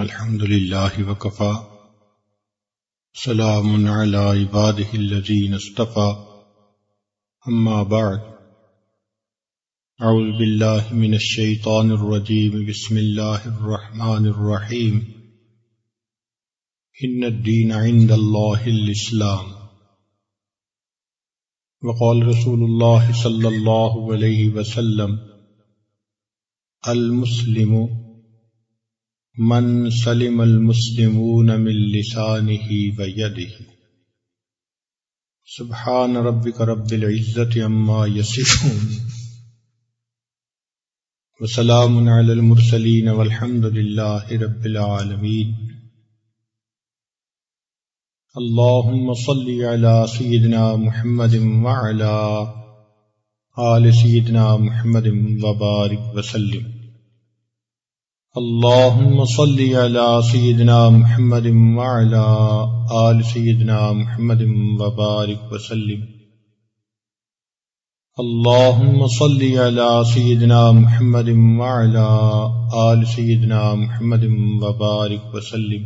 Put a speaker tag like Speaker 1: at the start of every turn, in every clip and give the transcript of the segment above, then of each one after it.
Speaker 1: الحمد لله وكفى سلام على عباده الذين اصطفى أما بعد أعوذ بالله من الشيطان الرجيم بسم الله الرحمن الرحيم إن الدين عند الله الإسلام وقال رسول الله صلى الله عليه وسلم المسلم من سلم المسلمون من لسانه ويده. سبحان ربك رب العزة عما يصفون. وسلام على المرسلين والحمد لله رب العالمين. اللهم صل على سيدنا محمد وعلى آل سيدنا محمد وبارك وسلم. اللهم صل على سيدنا محمد وعلى آل سيدنا محمد وبارك وسلم. اللهم صل على سيدنا محمد وعلى آل سيدنا محمد وبارك وسلم.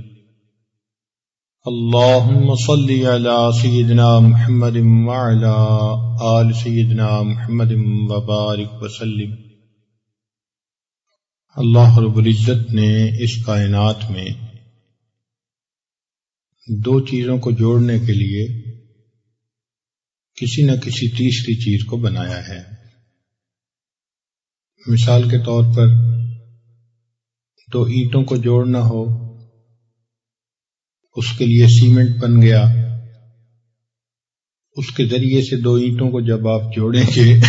Speaker 1: اللهم صل على سيدنا محمد وعلى آل سيدنا محمد وبارك وسلم. اللہ رب العزت نے اس کائنات میں دو چیزوں کو جوڑنے کے لیے کسی نہ کسی تیسری چیز کو بنایا ہے۔ مثال کے طور پر دو اینٹوں کو جوڑنا ہو، اس کے لیے سیمنٹ بن گیا، اس کے ذریعے سے دو اینٹوں کو جب آپ جوڑیں گے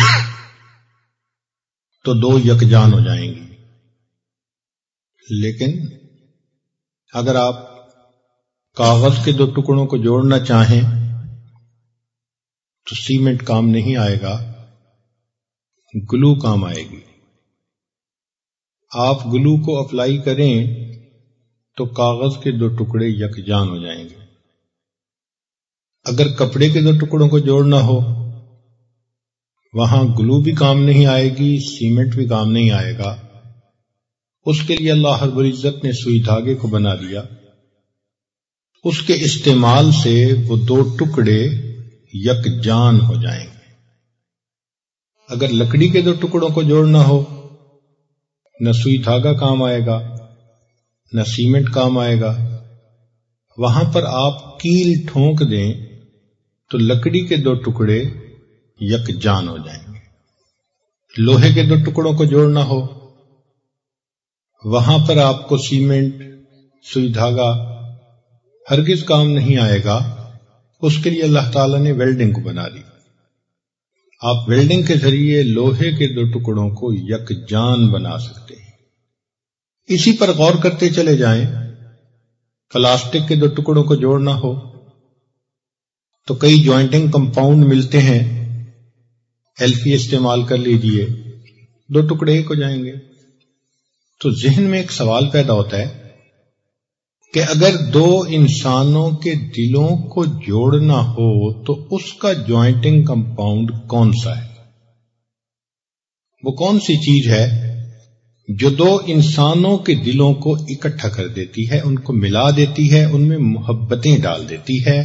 Speaker 1: تو دو یکجان ہو جائیں گی۔ لیکن اگر آپ کاغذ کے دو ٹکڑوں کو جوڑنا چاہیں تو سیمنٹ کام نہیں آئے گا، گلو کام آئے گی۔ آپ گلو کو اپلائی کریں تو کاغذ کے دو ٹکڑے یکجان ہو جائیں گے۔ اگر کپڑے کے دو ٹکڑوں کو جوڑنا ہو، وہاں گلو بھی کام نہیں آئے گی، سیمنٹ بھی کام نہیں آئے گا۔ اس کے لیے اللہ رب العزت نے سوئی دھاگے کو بنا دیا اس کے استعمال سے وہ دو ٹکڑے یک جان ہو جائیں گے۔ اگر لکڑی کے دو ٹکڑوں کو جوڑنا ہو، نہ سوئی دھاگا کام آئے گا، نہ سیمنٹ کام آئے گا۔ وہاں پر آپ کیل ٹھونک دیں تو لکڑی کے دو ٹکڑے یک جان ہو جائیں گے۔ لوہے کے دو ٹکڑوں کو جوڑنا ہو وہاں پر آپ کو سیمنٹ سوئی دھاگا ہرگز کام نہیں آئے گا۔ اس کے لیے اللہ تعالیٰ نے ویلڈنگ کو بنا دی۔ آپ ویلڈنگ کے ذریعے لوہے کے دو ٹکڑوں کو یک جان بنا سکتے ہیں۔ اسی پر غور کرتے چلے جائیں۔ پلاسٹک کے دو ٹکڑوں کو جوڑنا ہو۔ تو کئی جوائنٹنگ کمپاؤنڈ ملتے ہیں۔ ایلفی استعمال کر لیجیے۔ دو ٹکڑے ایک ہو جائیں گے۔ تو ذہن میں ایک سوال پیدا ہوتا ہے کہ اگر دو انسانوں کے دلوں کو جوڑنا ہو تو اس کا جوائنٹنگ کمپاؤنڈ کون سا ہے؟ وہ کون سی چیز ہے جو دو انسانوں کے دلوں کو اکٹھا کر دیتی ہے، ان کو ملا دیتی ہے، ان میں محبتیں ڈال دیتی ہے؟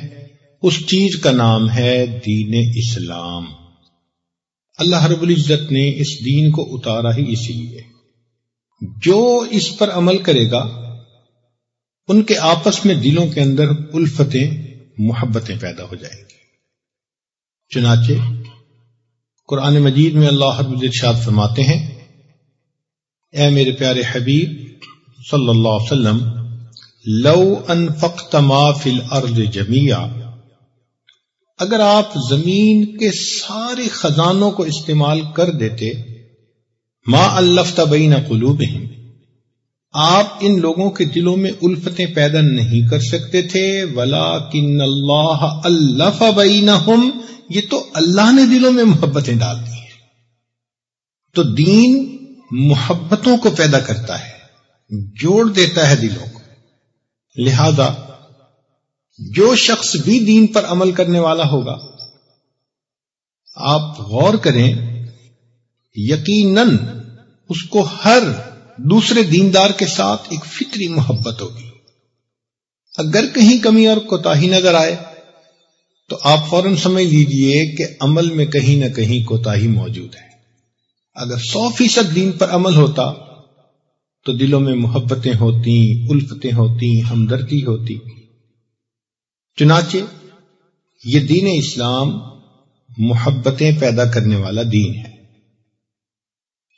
Speaker 1: اس چیز کا نام ہے دین اسلام۔ اللہ رب العزت نے اس دین کو اتارا ہی اسی لیے۔ جو اس پر عمل کرے گا، ان کے آپس میں دلوں کے اندر الفتیں، محبتیں پیدا ہو جائیں گی۔ چنانچہ، قرآن مجید میں اللہ حب ارشاد فرماتے ہیں، اے میرے پیارے حبیب صلی اللہ علیہ وسلم، لو انفقت ما فل ارد جمیا اگر آپ زمین کے سارے خزانوں کو استعمال کر دیتے ما الفت بین قلوبہم آپ ان لوگوں کے دلوں میں الفتیں پیدا نہیں کر سکتے تھے۔ ولا کن اللہ الف بینہم یہ تو اللہ نے دلوں میں محبتیں ڈال دی ہیں۔ تو دین محبتوں کو پیدا کرتا ہے، جوڑ دیتا ہے دلوں کو۔ لہذا جو شخص بھی دین پر عمل کرنے والا ہوگا، آپ غور کریں یقیناً اس کو ہر دوسرے دیندار کے ساتھ ایک فطری محبت ہوگی۔ اگر کہیں کمی اور کوتا نظر آئے، تو آپ فوراً سمجھ لیجیے کہ عمل میں کہیں نہ کہیں کوتا موجود ہے۔ اگر سو فیصد دین پر عمل ہوتا، تو دلوں میں محبتیں ہوتی الفتیں ہوتی ہمدردی ہوتی۔ چنانچہ، یہ دین اسلام محبتیں پیدا کرنے والا دین ہے۔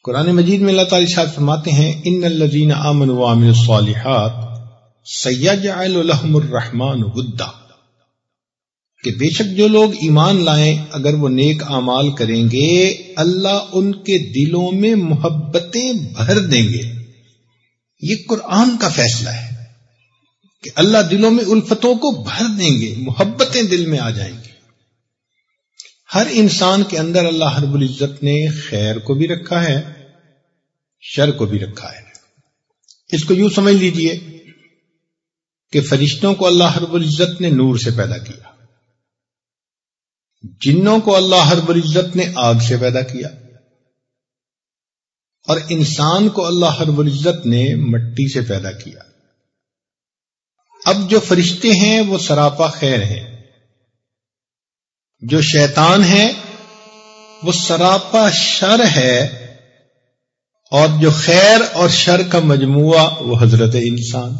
Speaker 1: قرآن مجید میں اللہ تعالی شاید فرماتے ہیں، ان الذین آمنوا وعملوا الصالحات سیجعل لهم الرحمن ودا۔ کہ بے شک جو لوگ ایمان لائیں، اگر وہ نیک اعمال کریں گے، اللہ ان کے دلوں میں محبتیں بھر دیں گے۔ یہ قرآن کا فیصلہ ہے کہ اللہ دلوں میں الفتوں کو بھر دیں گے، محبتیں دل میں آ جائیں گی۔ ہر انسان کے اندر اللہ رب العزت نے خیر کو بھی رکھا ہے شر کو بھی رکھا ہے۔ اس کو یوں سمجھ لیجیے کہ فرشتوں کو اللہ رب العزت نے نور سے پیدا کیا۔ جنوں کو اللہ رب العزت نے آگ سے پیدا کیا۔ اور انسان کو اللہ رب العزت نے مٹی سے پیدا کیا۔ اب جو فرشتے ہیں وہ سراپا خیر ہیں۔ جو شیطان ہے وہ سراپا شر ہے۔ اور جو خیر اور شر کا مجموعہ وہ حضرت انسان۔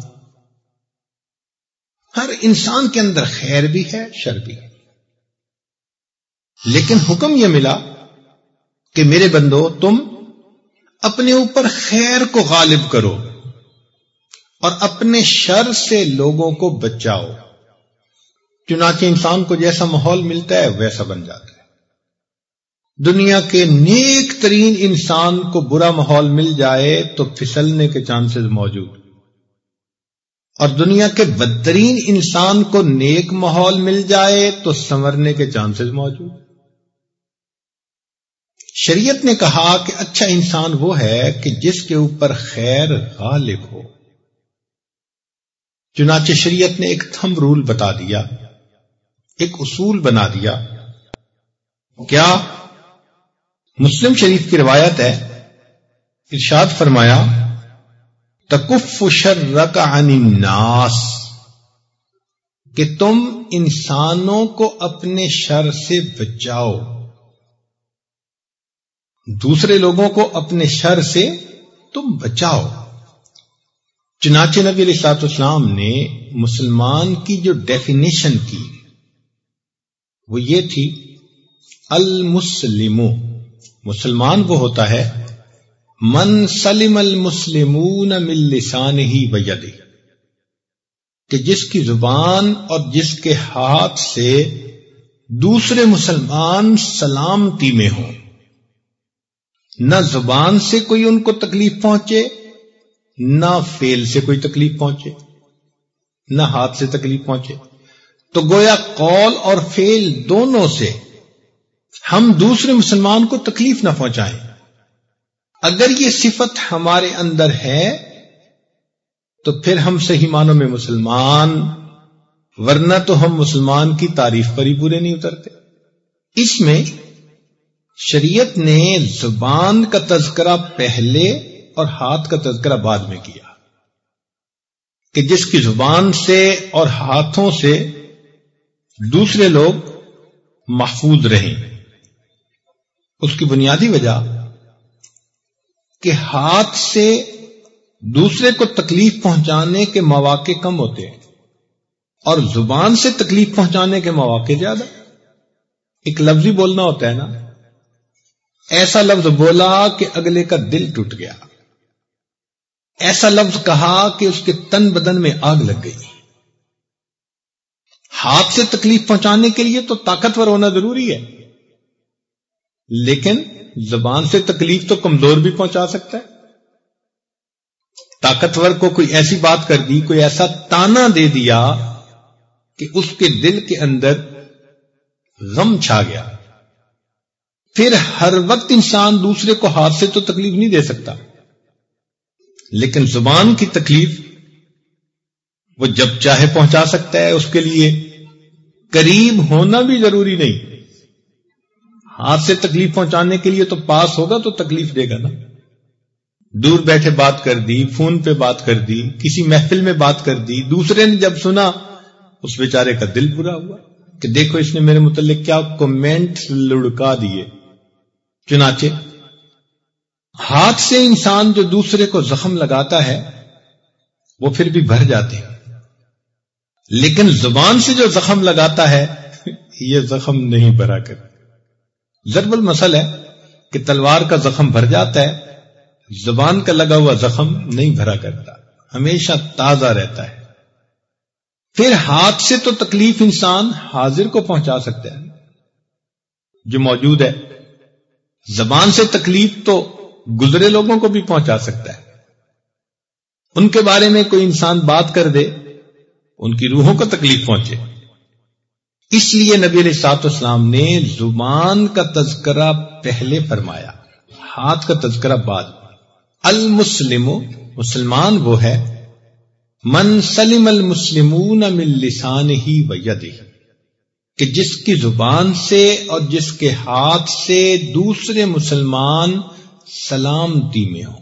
Speaker 1: ہر انسان کے اندر خیر بھی ہے، شر بھی ہے۔ لیکن حکم یہ ملا کہ میرے بندو، تم اپنے اوپر خیر کو غالب کرو اور اپنے شر سے لوگوں کو بچاؤ۔ چنانچہ انسان کو جیسا ماحول ملتا ہے، ویسا بن جاتا ہے۔ دنیا کے نیک ترین انسان کو برا ماحول مل جائے تو پھسلنے کے چانسز موجود۔ اور دنیا کے بدترین انسان کو نیک ماحول مل جائے تو سنورنے کے چانسز موجود۔ شریعت نے کہا کہ اچھا انسان وہ ہے کہ جس کے اوپر خیر غالب ہو۔ چنانچہ شریعت نے ایک تھم رول بتا دیا، ایک اصول بنا دیا۔ کیا مسلم شریف کی روایت ہے، ارشاد فرمایا، تکف شرک عن الناس، کہ تم انسانوں کو اپنے شر سے بچاؤ۔ دوسرے لوگوں کو اپنے شر سے تم بچاؤ۔ چنانچہ نبی علیہ سات اسلام نے مسلمان کی جو ڈیفینیشن کی، وہ یہ تھی المسلم مسلمان وہ ہوتا ہے، من سلم المسلمون من لسان ہی ویدی کہ جس کی زبان اور جس کے ہاتھ سے دوسرے مسلمان سلامتی میں ہوں۔ نہ زبان سے کوئی ان کو تکلیف پہنچے، نہ فیل سے کوئی تکلیف پہنچے، نہ ہاتھ سے تکلیف پہنچے۔ تو گویا قول اور فیل دونوں سے ہم دوسرے مسلمان کو تکلیف نہ پہنچائیں۔ اگر یہ صفت ہمارے اندر ہے، تو پھر ہم صحیح معنوں میں مسلمان، ورنہ تو ہم مسلمان کی تعریف پر ہی پورے نہیں اترتے۔ اس میں شریعت نے زبان کا تذکرہ پہلے اور ہاتھ کا تذکرہ بعد میں کیا۔ کہ جس کی زبان سے اور ہاتھوں سے دوسرے لوگ محفوظ رہیں۔ اس کی بنیادی وجہ کہ ہاتھ سے دوسرے کو تکلیف پہنچانے کے مواقع کم ہوتے ہیں اور زبان سے تکلیف پہنچانے کے مواقع زیادہ ایک لفظی بولنا ہوتا ہے نا، ایسا لفظ بولا کہ اگلے کا دل ٹوٹ گیا۔ ایسا لفظ کہا کہ اس کے تن بدن میں آگ لگ گئی۔ ہاتھ سے تکلیف پہنچانے کے لیے تو طاقتور ہونا ضروری ہے۔ لیکن زبان سے تکلیف تو کمزور بھی پہنچا سکتا ہے۔ طاقتور کو کوئی ایسی بات کر دی، کوئی ایسا تانا دے دیا کہ اس کے دل کے اندر غم چھا گیا۔ پھر ہر وقت انسان دوسرے کو ہاتھ سے تو تکلیف نہیں دے سکتا۔ لیکن زبان کی تکلیف وہ جب چاہے پہنچا سکتا ہے، اس کے لیے قریب ہونا بھی ضروری نہیں۔ ہاتھ سے تکلیف پہنچانے کے لیے تو پاس ہوگا تو تکلیف دے گا نا۔ دور بیٹھے بات کر دی، فون پہ بات کر دی، کسی محفل میں بات کر دی، دوسرے نے جب سنا، اس بیچارے کا دل برا ہوا کہ دیکھو اس نے میرے متعلق کیا کومنٹ لڑکا دیے۔ چنانچہ، ہاتھ سے انسان جو دوسرے کو زخم لگاتا ہے، وہ پھر بھی بھر جاتے ہیں۔ لیکن زبان سے جو زخم لگاتا ہے، یہ زخم نہیں بھرا کر ضرب المسل ہے کہ تلوار کا زخم بھر جاتا ہے، زبان کا لگا ہوا زخم نہیں بھرا کرتا، ہمیشہ تازہ رہتا ہے۔ پھر ہاتھ سے تو تکلیف انسان حاضر کو پہنچا سکتا ہے۔ جو موجود ہے، زبان سے تکلیف تو گزرے لوگوں کو بھی پہنچا سکتا ہے۔ ان کے بارے میں کوئی انسان بات کر دے، ان کی روحوں کو تکلیف پہنچے۔ اس لیے نبی علیہ سات اسلام نے زبان کا تذکرہ پہلے فرمایا، ہاتھ کا تذکرہ بعد۔ المسلم، مسلمان وہ ہے، من سلم المسلمون من لسان ہی و کہ جس کی زبان سے اور جس کے ہاتھ سے دوسرے مسلمان سلامتی میں ہوں۔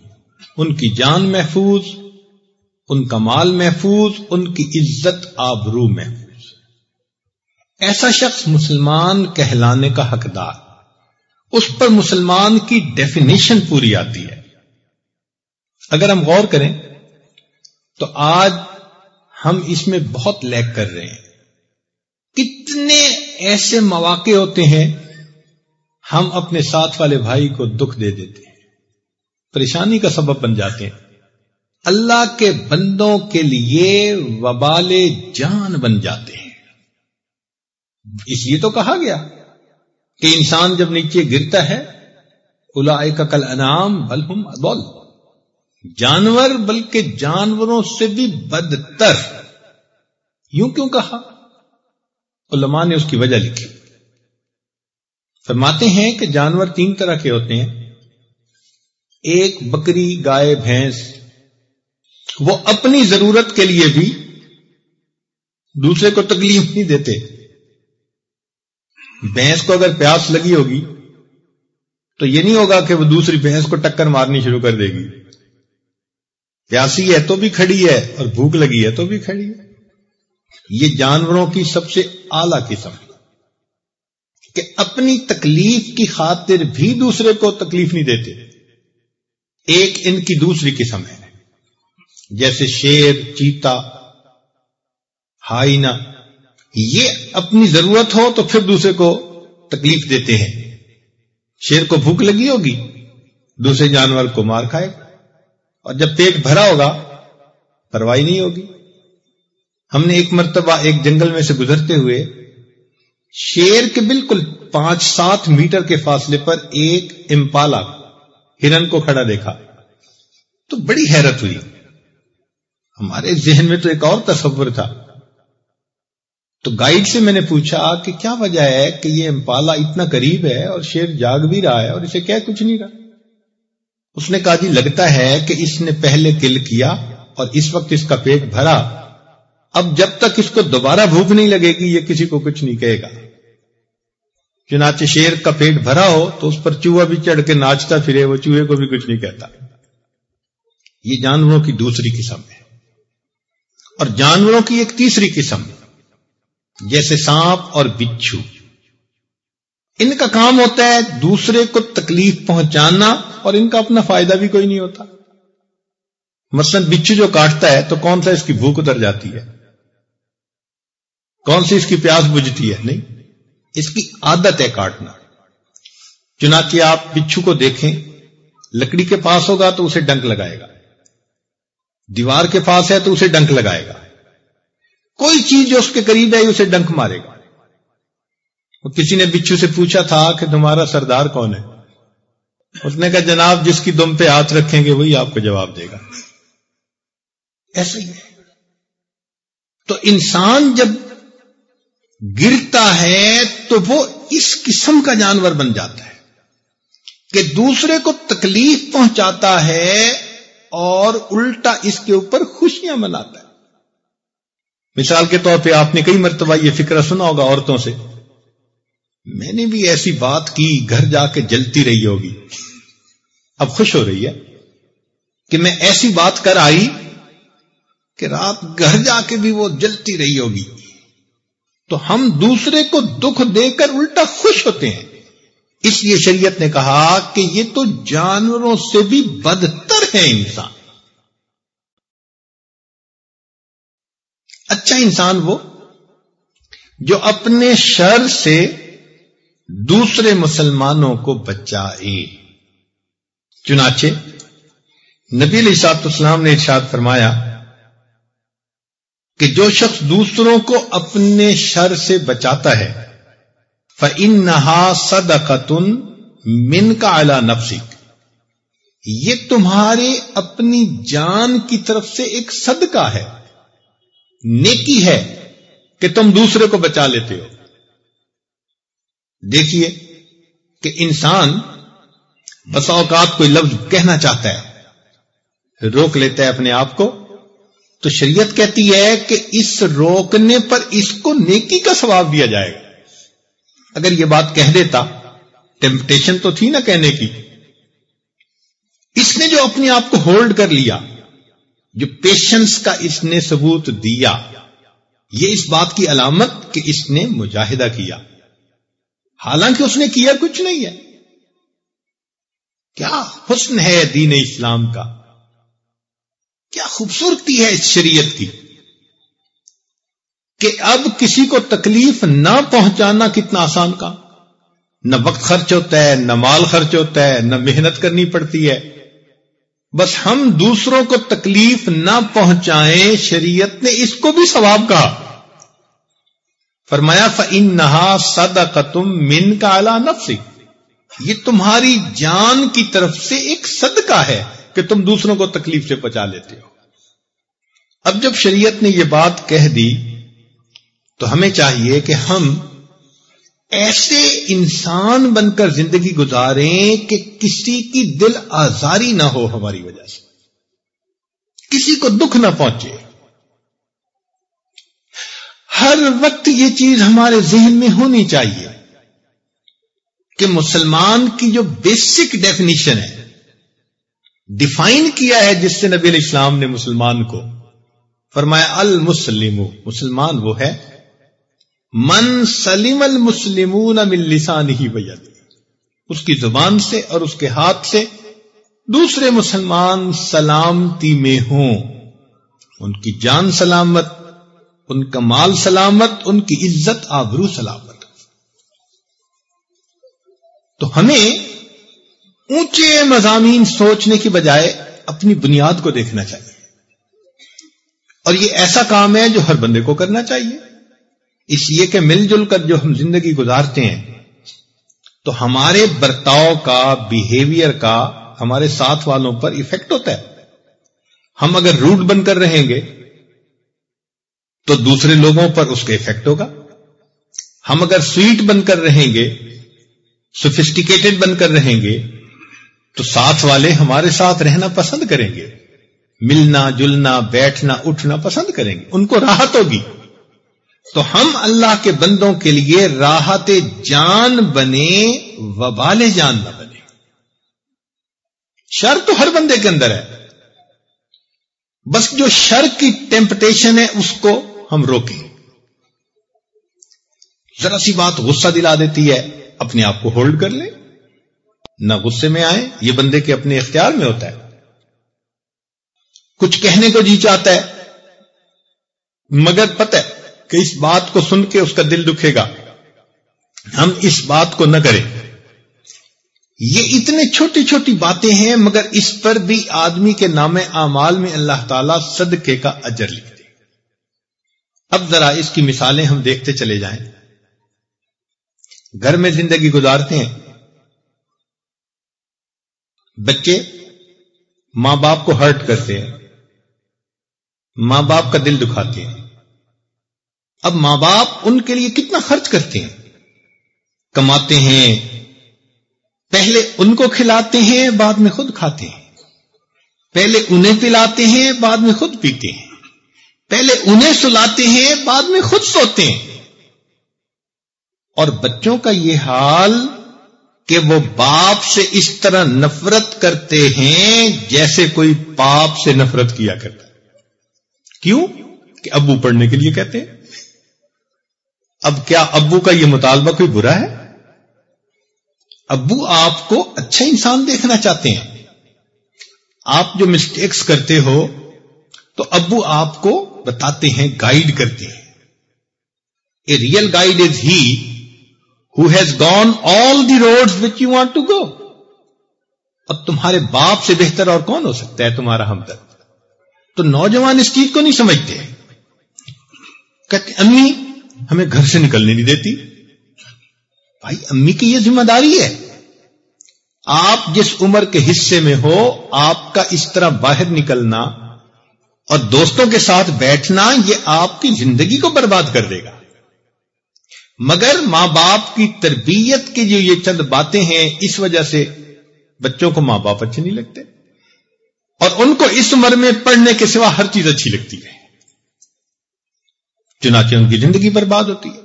Speaker 1: ان کی جان محفوظ، ان کا مال محفوظ، ان کی عزت آبرو محفوظ ایسا شخص مسلمان کہلانے کا حقدار۔ اس پر مسلمان کی ڈیفینیشن پوری آتی ہے۔ اگر ہم غور کریں، تو آج ہم اس میں بہت لیک کر رہے ہیں۔ کتنے ایسے مواقع ہوتے ہیں، ہم اپنے ساتھ والے بھائی کو دکھ دے دیتے ہیں۔ پریشانی کا سبب بن جاتے ہیں۔ اللہ کے بندوں کے لیے وبال جان بن جاتے ہیں۔ اس لیے تو کہا گیا کہ انسان جب نیچے گرتا ہے الا کا کل انعام بلہم ابول جانور بلکہ جانوروں سے بھی بدتر۔ یوں کیوں کہا؟ علماء نے اس کی وجہ لکھی۔ فرماتے ہیں کہ جانور تین طرح کے ہوتے ہیں۔ ایک بکری، گائے، بھینس۔ وہ اپنی ضرورت کے لیے بھی دوسرے کو تکلیف نہیں دیتے۔ بھینس کو اگر پیاس لگی ہوگی تو یہ نہیں ہوگا کہ وہ دوسری بھینس کو ٹکر مارنی شروع کر دے گی۔ پیاسی ہے تو بھی کھڑی ہے اور بھوک لگی ہے تو بھی کھڑی ہے۔ یہ جانوروں کی سب سے اعلی قسم کہ اپنی تکلیف کی خاطر بھی دوسرے کو تکلیف نہیں دیتے۔ ایک ان کی دوسری قسم ہے۔ جیسے شیر، چیتا ہائینا یہ اپنی ضرورت ہو تو پھر دوسرے کو تکلیف دیتے ہیں۔ شیر کو بھوک لگی ہوگی، دوسرے جانور کو مار کھائے، اور جب پیٹ بھرا ہوگا، پرواہی نہیں ہوگی۔ ہم نے ایک مرتبہ ایک جنگل میں سے گزرتے ہوئے شیر کے بالکل پانچ سات میٹر کے فاصلے پر ایک امپالا ہرن کو کھڑا دیکھا۔ تو بڑی حیرت ہوئی۔ ہمارے ذہن میں تو ایک اور تصور تھا۔ تو گائیڈ سے میں نے پوچھا کہ کیا وجہ ہے کہ یہ امپالا اتنا قریب ہے اور شیر جاگ بھی رہا ہے اور اسے کیا کچھ نہیں رہا؟ اس نے کہا جی لگتا ہے کہ اس نے پہلے کل کیا اور اس وقت اس کا پیٹ بھرا۔ اب جب تک اس کو دوبارہ بھوک نہیں لگے گی یہ کسی کو کچھ نہیں کہے گا۔ چنانچہ شیر کا پیٹ بھرا ہو تو اس پر چوہا بھی چڑھ کے ناچتا پھرے، وہ چوہے کو بھی کچھ نہیں کہتا۔ یہ جانوروں کی دوسری قسم ہے۔ اور جانوروں کی ایک تیسری قسم ہے جیسے سانپ اور بچھو۔ ان کا کام ہوتا ہے دوسرے کو تکلیف پہنچانا اور ان کا اپنا فائدہ بھی کوئی نہیں ہوتا۔ مثلا بچھو جو کاٹتا ہے تو کون سا اس کی بھوک اتر جاتی ہے؟ کون سی اس کی پیاس بجھتی ہے؟ نہیں، اس کی عادت ہے کاٹنا۔ چنانچہ آپ بچھو کو دیکھیں، لکڑی کے پاس ہوگا تو اسے ڈنک لگائے گا۔ دیوار کے پاس ہے تو اسے ڈنک لگائے گا۔ کوئی چیز جو اس کے قریب ہے اسے ڈنک مارے گا۔ کسی نے بچھو سے پوچھا تھا کہ تمہارا سردار کون ہے؟ اس نے کہا، جناب، جس کی دم پہ ہاتھ رکھیں گے وہی آپ کو جواب دے گا۔ ایسے ہی ہے۔ تو انسان جب گرتا ہے تو وہ اس قسم کا جانور بن جاتا ہے کہ دوسرے کو تکلیف پہنچاتا ہے اور الٹا اس کے اوپر خوشیاں مناتا ہے۔ مثال کے طور پہ آپ نے کئی مرتبہ یہ فکر سنا ہوگا عورتوں سے۔ میں نے بھی ایسی بات کی، گھر جا کے جلتی رہی ہوگی۔ اب خوش ہو رہی ہے کہ میں ایسی بات کر آئی کہ رات گھر جا کے بھی وہ جلتی رہی ہوگی۔ تو ہم دوسرے کو دکھ دے کر الٹا خوش ہوتے ہیں۔ اس لیے شریعت نے کہا کہ یہ تو جانوروں سے بھی بدتر ہے انسان۔ اچھا انسان وہ جو اپنے شر سے دوسرے مسلمانوں کو بچائے۔ چنانچہ نبی علیہ سات اسلام نے ارشاد فرمایا کہ جو شخص دوسروں کو اپنے شر سے بچاتا ہے فن نہا سد من کا اعلی نفسک یہ تمہارے اپنی جان کی طرف سے ایک صدقہ ہے۔ نیکی ہے کہ تم دوسرے کو بچا لیتے ہو۔ دیکھیے کہ انسان بسا اوقات کوئی لفظ کہنا چاہتا ہے، روک لیتا ہے اپنے آپ کو۔ تو شریعت کہتی ہے کہ اس روکنے پر اس کو نیکی کا ثواب دیا جائے گا۔ اگر یہ بات کہہ دیتا ٹیمپٹیشن تو تھی نا کہنے کی۔ اس نے جو اپنے آپ کو ہولڈ کر لیا جو پیشنس کا اس نے ثبوت دیا، یہ اس بات کی علامت کہ اس نے مجاہدہ کیا۔ حالانکہ اس نے کیا کچھ نہیں ہے۔ کیا حسن ہے دین اسلام کا؟ کیا خوبصورتی ہے اس شریعت کی؟ کہ اب کسی کو تکلیف نہ پہنچانا کتنا آسان کا نہ وقت خرچ ہوتا ہے، نہ مال خرچ ہوتا ہے، نہ محنت کرنی پڑتی ہے۔ بس ہم دوسروں کو تکلیف نہ پہنچائیں، شریعت نے اس کو بھی ثواب کہا۔ فرمایا فن نہا سد قتم من کا اعلی نفسی یہ تمہاری جان کی طرف سے ایک صدقہ ہے کہ تم دوسروں کو تکلیف سے پہنچا لیتے ہو۔ اب جب شریعت نے یہ بات کہہ دی، تو ہمیں چاہیے کہ ہم ایسے انسان بن کر زندگی گزاریں کہ کسی کی دل آزاری نہ ہو ہماری وجہ سے، کسی کو دکھ نہ پہنچے۔ ہر وقت یہ چیز ہمارے ذہن میں ہونی چاہیے کہ مسلمان کی جو بیسک ڈیفینیشن ہے، ڈیفائن کیا ہے جس سے نبی علیہ السلام نے مسلمان کو۔ فرمایا المسلم مسلمان وہ ہے من سلیم المسلمون من لسان ہی بیت اس کی زبان سے اور اس کے ہاتھ سے دوسرے مسلمان سلامتی میں ہوں۔ ان کی جان سلامت، ان کا مال سلامت، ان کی عزت، آبرو سلامت۔ تو ہمیں اونچے مضامین سوچنے کی بجائے اپنی بنیاد کو دیکھنا چاہیے۔ اور یہ ایسا کام ہے جو ہر بندے کو کرنا چاہیے۔ اس لیے کہ مل جل کر جو ہم زندگی گزارتے ہیں، تو ہمارے برتاؤ کا بیہیویئر کا ہمارے ساتھ والوں پر افیکٹ ہوتا ہے۔ ہم اگر روٹ بن کر رہیں گے، تو دوسرے لوگوں پر اس کا افیکٹ ہوگا۔ ہم اگر سویٹ بن کر رہیں گے سوفسٹیکیٹڈ بن کر رہیں گے، تو ساتھ والے ہمارے ساتھ رہنا پسند کریں گے۔ ملنا، جلنا، بیٹھنا، اٹھنا پسند کریں گے۔ ان کو راحت ہوگی۔ تو ہم اللہ کے بندوں کے لیے راحت جان بنے وبال جان نہ بنے۔ شر تو ہر بندے کے اندر ہے۔ بس جو شر کی ٹیمپٹیشن ہے، اس کو ہم روکیں۔ ذرا سی بات غصہ دلا دیتی ہے، اپنے آپ کو ہولڈ کر لیں۔ نہ غصے میں آئے یہ بندے کے اپنے اختیار میں ہوتا ہے۔ کچھ کہنے کو جی چاہتا ہے، مگر پتہ ہے۔ کہ اس بات کو سن کے اس کا دل دکھے گا۔ ہم اس بات کو نہ کریں۔ یہ اتنے چھوٹی چھوٹی باتیں ہیں، مگر اس پر بھی آدمی کے نام اعمال میں اللہ تعالی صدقے کا اجر لکھتے اب ذرا اس کی مثالیں ہم دیکھتے چلے جائیں۔ گھر میں زندگی گزارتے ہیں۔ بچے ماں باپ کو ہرٹ کرتے ہیں۔ ماں باپ کا دل دکھاتے ہیں۔ اب ماں باپ ان کے لیے کتنا خرچ کرتے ہیں؟ کماتے ہیں، پہلے ان کو کھلاتے ہیں، بعد میں خود کھاتے ہیں۔ پہلے انہیں پلاتے ہیں، بعد میں خود پیتے ہیں۔ پہلے انہیں سلاتے ہیں، بعد میں خود سوتے ہیں۔ اور بچوں کا یہ حال کہ وہ باپ سے اس طرح نفرت کرتے ہیں جیسے کوئی پاپ سے نفرت کیا کرتا کیوں؟ کہ ابو پڑھنے کے لیے کہتے ہیں۔ اب کیا ابو کا یہ مطالبہ کوئی برا ہے؟ ابو آپ کو اچھا انسان دیکھنا چاہتے ہیں۔ آپ جو مسٹیکس کرتے ہو، تو ابو آپ کو بتاتے ہیں گائیڈ کرتے ہیں۔ A real guide is he who has gone all the road which you want to go اب تمہارے باپ سے بہتر اور کون ہو سکتا ہے تمہارا ہمدرد تو نوجوان اس چیز کو نہیں سمجھتے۔ کہتے امی ہمیں گھر سے نکلنے نہیں دیتی؟ بھائی، امی کی یہ ذمہ داری ہے۔ آپ جس عمر کے حصے میں ہو، آپ کا اس طرح باہر نکلنا اور دوستوں کے ساتھ بیٹھنا، یہ آپ کی زندگی کو برباد کر دے گا۔ مگر ماں باپ کی تربیت کی جو یہ چند باتیں ہیں، اس وجہ سے بچوں کو ماں باپ اچھے نہیں لگتے۔ اور ان کو اس عمر میں پڑھنے کے سوا ہر چیز اچھی لگتی ہے۔ چنانچہ ان کی زندگی برباد ہوتی ہے۔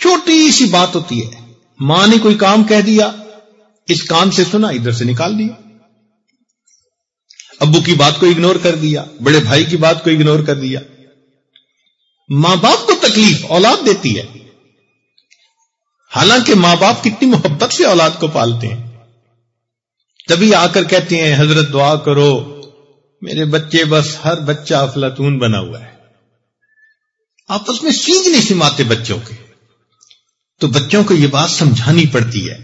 Speaker 1: چھوٹی سی بات ہوتی ہے۔ ماں نے کوئی کام کہہ دیا، اس کام سے سنا، ادھر سے نکال دیا۔ ابو کی بات کو اگنور کر دیا، بڑے بھائی کی بات کو اگنور کر دیا۔ ماں باپ کو تکلیف اولاد دیتی ہے۔ حالانکہ ماں باپ کتنی محبت سے اولاد کو پالتے ہیں۔ تبھی آ کر کہتے ہیں، حضرت دعا کرو، میرے بچے بس ہر بچہ افلاطون بنا ہوا ہے۔ آپس میں سینج نہیں سماتے بچوں کے۔ تو بچوں کو یہ بات سمجھانی پڑتی ہے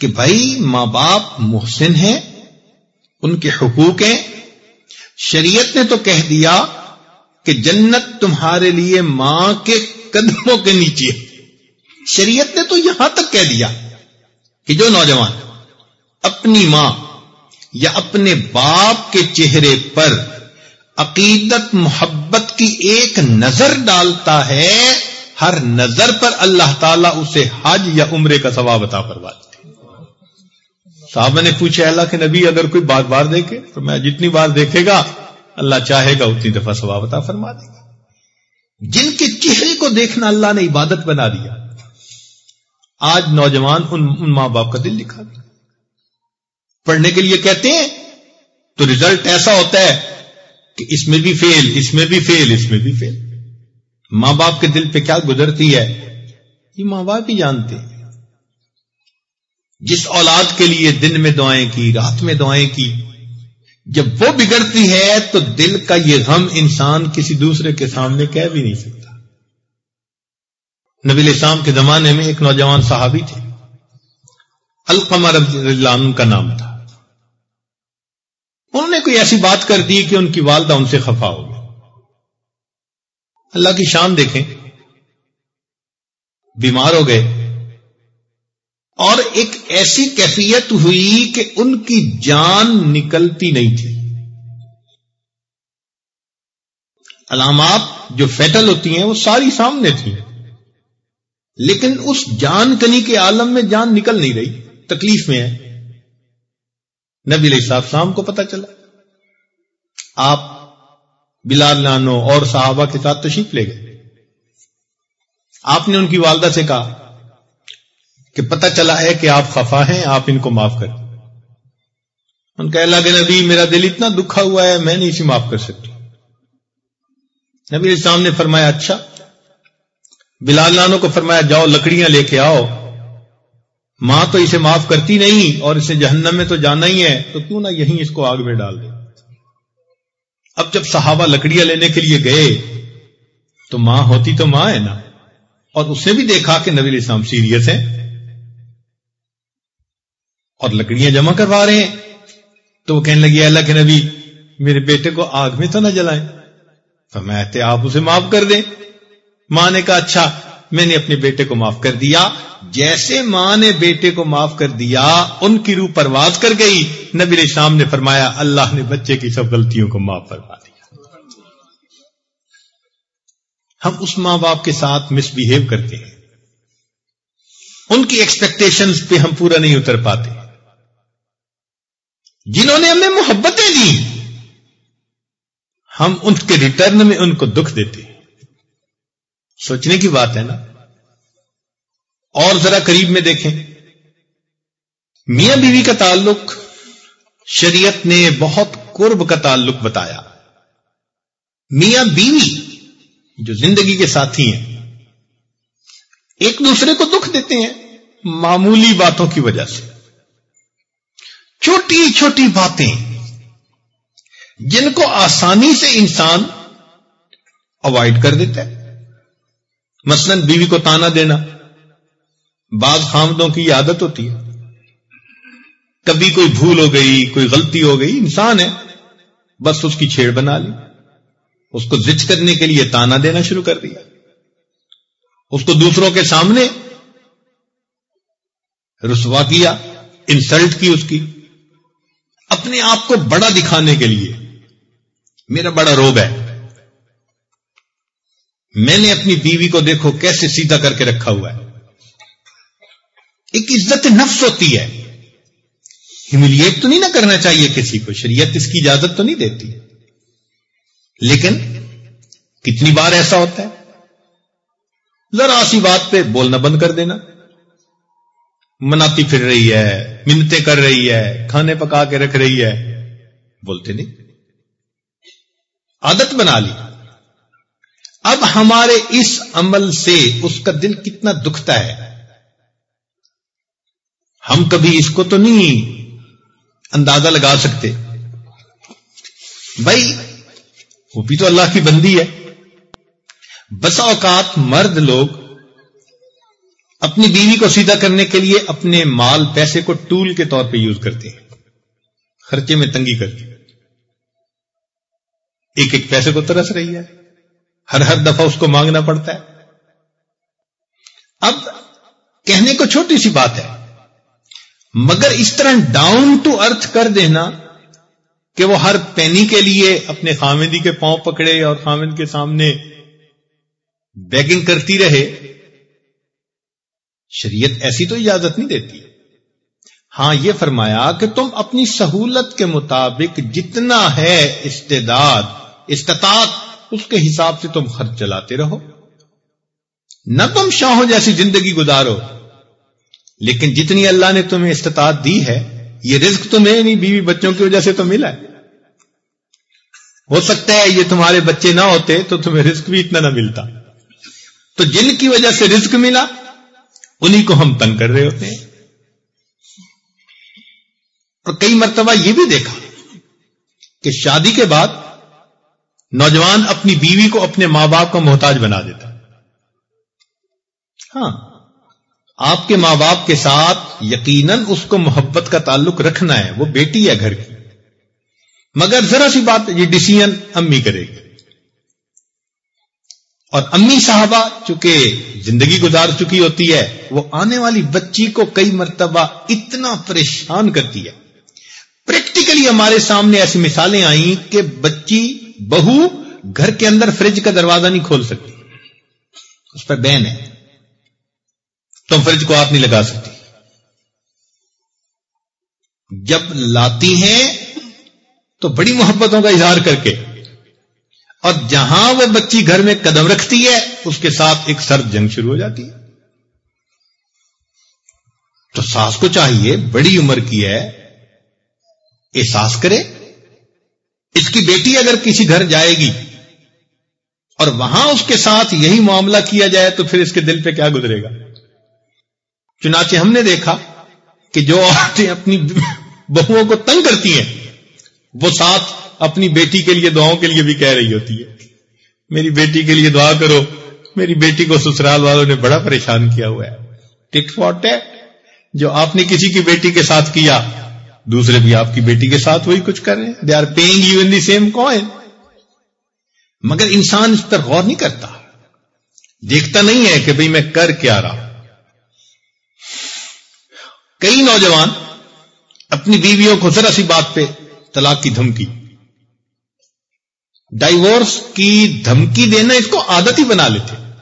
Speaker 1: کہ بھائی ماں باپ محسن ہیں، ان کے حقوق ہیں۔ شریعت نے تو کہہ دیا کہ جنت تمہارے لیے ماں کے قدموں کے نیچے شریعت نے تو یہاں تک کہہ دیا کہ جو نوجوان اپنی ماں یا اپنے باپ کے چہرے پر عقیدت، محبت کی ایک نظر ڈالتا ہے ہر نظر پر اللہ تعالیٰ اسے حج یا عمرے کا ثواب عطا کروا دیتے صاحب نے پوچھا اللہ کے نبی اگر کوئی بار بار دیکھے تو میں جتنی بار دیکھے گا اللہ چاہے گا اتنی دفعہ ثواب عطا فرما دے گا۔ جن کے چہرے کو دیکھنا اللہ نے عبادت بنا دیا۔ آج نوجوان ان, ان ماں باپ کا دل لکھا دیا۔ پڑھنے کے لیے کہتے ہیں تو ریزلٹ ایسا ہوتا ہے کہ اس میں بھی فیل، اس میں بھی فیل، اس میں بھی فیل۔ ماں باپ کے دل پہ کیا گزرتی ہے؟ یہ ماں باپ ہی جانتے ہیں۔ جس اولاد کے لیے دن میں دعائیں کی، رات میں دعائیں کی، جب وہ بگڑتی ہے تو دل کا یہ غم انسان کسی دوسرے کے سامنے کہہ بھی نہیں سکتا۔ نبی الاسلام کے زمانے میں ایک نوجوان صحابی تھے۔ القمر اللہ عنہ کا نام تھا۔ انہوں نے کوئی ایسی بات کر دی کہ ان کی والدہ ان سے خفا ہو گئی؟ اللہ کی شان دیکھیں۔ بیمار ہو گئے۔ اور ایک ایسی کیفیت ہوئی کہ ان کی جان نکلتی نہیں تھی۔ علامات جو فیٹل ہوتی ہیں، وہ ساری سامنے تھی۔ لیکن اس جان کنی کے عالم میں جان نکل نہیں رہی، تکلیف میں ہے۔ نبی علیہ صاحب شام کو پتا چلا۔ آپ بلال لانو اور صحابہ کے ساتھ تشریف لے گئے۔ آپ نے ان کی والدہ سے کہا کہ پتہ چلا ہے کہ آپ خفا ہیں، آپ ان کو معاف کریں۔ ان کا اللہ کے نبی، میرا دل اتنا دکھا ہوا ہے، میں نہیں اسے معاف کر سکتی نبی اسلام نے فرمایا اچھا۔ بلال لانو کو فرمایا، جاؤ لکڑیاں لے کے آؤ۔ ماں تو اسے معاف کرتی نہیں اور اسے جہنم میں تو جانا ہی ہے، تو کیوں نہ یہیں اس کو آگ میں ڈال دے؟ اب جب صحابہ لکڑیاں لینے کے لیے گئے، تو ماں ہوتی تو ماں ہے نا؟ اور اس نے بھی دیکھا کہ نبی اسلام سیریس ہے اور لکڑیاں جمع کروا رہے ہیں، تو وہ کہنے لگی اللہ کے نبی، میرے بیٹے کو آگ میں تو نہ جلائیں۔ فرمایا آپ اسے معاف کر دیں۔ ماں نے کہا اچھا میں نے اپنے بیٹے کو معاف کر دیا۔ جیسے ماں نے بیٹے کو معاف کر دیا، ان کی روح پرواز کر گئی۔ نبی شام نے فرمایا، اللہ نے بچے کی سب غلطیوں کو معاف فرما دیا۔ ہم اس ماں باپ کے ساتھ مس بہیو کرتے ہیں۔ ان کی ایکسپیکٹیشن پہ ہم پورا نہیں اتر پاتے۔ جنہوں نے ہمیں محبتیں دی ہم ان کے ریٹرن میں ان کو دکھ دیتے ہیں۔ سوچنے کی بات ہے نا۔ اور ذرا قریب میں دیکھیں۔ میاں بیوی کا تعلق شریعت نے بہت قرب کا تعلق بتایا۔ میاں بیوی جو زندگی کے ساتھی ہیں، ایک دوسرے کو دکھ دیتے ہیں معمولی باتوں کی وجہ سے۔ چھوٹی چھوٹی باتیں جن کو آسانی سے انسان اوائڈ کر دیتا ہے۔ مثلا بیوی کو تانا دینا، بعض خامدوں کی عادت ہوتی ہے۔ کبھی کوئی بھول ہو گئی، کوئی غلطی ہو گئی، انسان ہے، بس اس کی چھیڑ بنا لی۔ اس کو زچ کرنے کے لیے تانا دینا شروع کر دیا۔ اس کو دوسروں کے سامنے رسوا کیا، انسلٹ کی اس کی۔ اپنے آپ کو بڑا دکھانے کے لیے، میرا بڑا روب ہے۔ میں نے اپنی بیوی کو دیکھو کیسے سیدھا کر کے رکھا ہوا ہے۔ ایک عزت نفس ہوتی ہے۔ ہیملیٹ تو نہیں نہ کرنا چاہیے کسی کو، شریعت اس کی اجازت تو نہیں دیتی۔ لیکن کتنی بار ایسا ہوتا ہے؟ ذرا سی بات پہ بولنا بند کر دینا۔ مناتی پھر رہی ہے، منتیں کر رہی ہے، کھانے پکا کے رکھ رہی ہے۔ بولتے نہیں۔ عادت بنا لی۔ اب ہمارے اس عمل سے اس کا دل کتنا دکھتا ہے۔ ہم کبھی اس کو تو نہیں اندازہ لگا سکتے۔ بھائی، وہ بھی تو اللہ کی بندی ہے۔ بسا اوقات مرد لوگ اپنی بیوی کو سیدھا کرنے کے لیے اپنے مال پیسے کو ٹول کے طور پہ یوز کرتے ہیں۔ خرچے میں تنگی کرتے ایک ایک پیسے کو ترس رہی ہے۔ ہر ہر دفعہ اس کو مانگنا پڑتا ہے۔ اب کہنے کو چھوٹی سی بات ہے۔ مگر اس طرح ڈاؤن ٹو ارتھ کر دینا کہ وہ ہر پینی کے لیے اپنے خامدی کے پاؤں پکڑے اور خامد کے سامنے بیگنگ کرتی رہے۔ شریعت ایسی تو اجازت نہیں دیتی۔ ہاں یہ فرمایا کہ تم اپنی سہولت کے مطابق جتنا ہے استعداد استطاعت اس کے حساب سے تم خرچ چلاتے رہو۔ نہ تم شاہوں جیسی زندگی گزارو، لیکن جتنی اللہ نے تمہیں استطاعت دی ہے، یہ رزق تمہیں نہیں، بیوی بچوں کی وجہ سے تو ملا ہے۔ ہو سکتا ہے یہ تمہارے بچے نہ ہوتے تو تمہیں رزق بھی اتنا نہ ملتا۔ تو جن کی وجہ سے رزق ملا، انہی کو ہم تنگ کر رہے ہوتے ہیں۔ اور کئی مرتبہ یہ بھی دیکھا کہ شادی کے بعد نوجوان اپنی بیوی کو اپنے ماں باپ کا محتاج بنا دیتا۔ ہاں آپ کے ماں باپ کے ساتھ یقیناً اس کو محبت کا تعلق رکھنا ہے، وہ بیٹی ہے گھر کی۔ مگر ذرا سی بات، یہ ڈسیزن امی کرے گی۔ اور امی صاحبہ، چونکہ زندگی گزار چکی ہوتی ہے، وہ آنے والی بچی کو کئی مرتبہ اتنا پریشان کرتی ہے۔ پریکٹیکلی ہمارے سامنے ایسی مثالیں آئیں کہ بچی بہو گھر کے اندر فریج کا دروازہ نہیں کھول سکتی۔ اس پر بین ہے۔ تم فریج کو آپ نہیں لگا سکتی۔ جب لاتی ہیں تو بڑی محبتوں کا اظہار کر کے۔ اور جہاں وہ بچی گھر میں قدم رکھتی ہے، اس کے ساتھ ایک سرد جنگ شروع ہو جاتی ہے۔ تو ساس کو چاہیے، بڑی عمر کی ہے، احساس کرے۔ اس کی بیٹی اگر کسی گھر جائے گی اور وہاں اس کے ساتھ یہی معاملہ کیا جائے تو پھر اس کے دل پہ کیا گزرے گا؟ چنانچہ ہم نے دیکھا کہ جو عورتیں اپنی بہوؤں کو تنگ کرتی ہیں، وہ ساتھ اپنی بیٹی کے لیے دعاؤں کے لیے بھی کہہ رہی ہوتی ہے۔ میری بیٹی کے لیے دعا کرو، میری بیٹی کو سسرال والوں نے بڑا پریشان کیا ہوا ہے۔ ٹک فاٹ ہے، جو آپ نے کسی کی بیٹی کے ساتھ کیا دوسرے بھی آپ کی بیٹی کے ساتھ وہی کچھ کر رہے ہیں۔ They are paying you in the same coin مگر انسان اس پر غور نہیں کرتا۔ دیکھتا نہیں ہے کہ بھئی میں کر کیا رہا۔ کئی نوجوان اپنی بیویوں کو ذرا سی بات پہ طلاق کی دھمکی۔ ڈائیورس کی دھمکی دینا اس کو عادت ہی بنا لیتے۔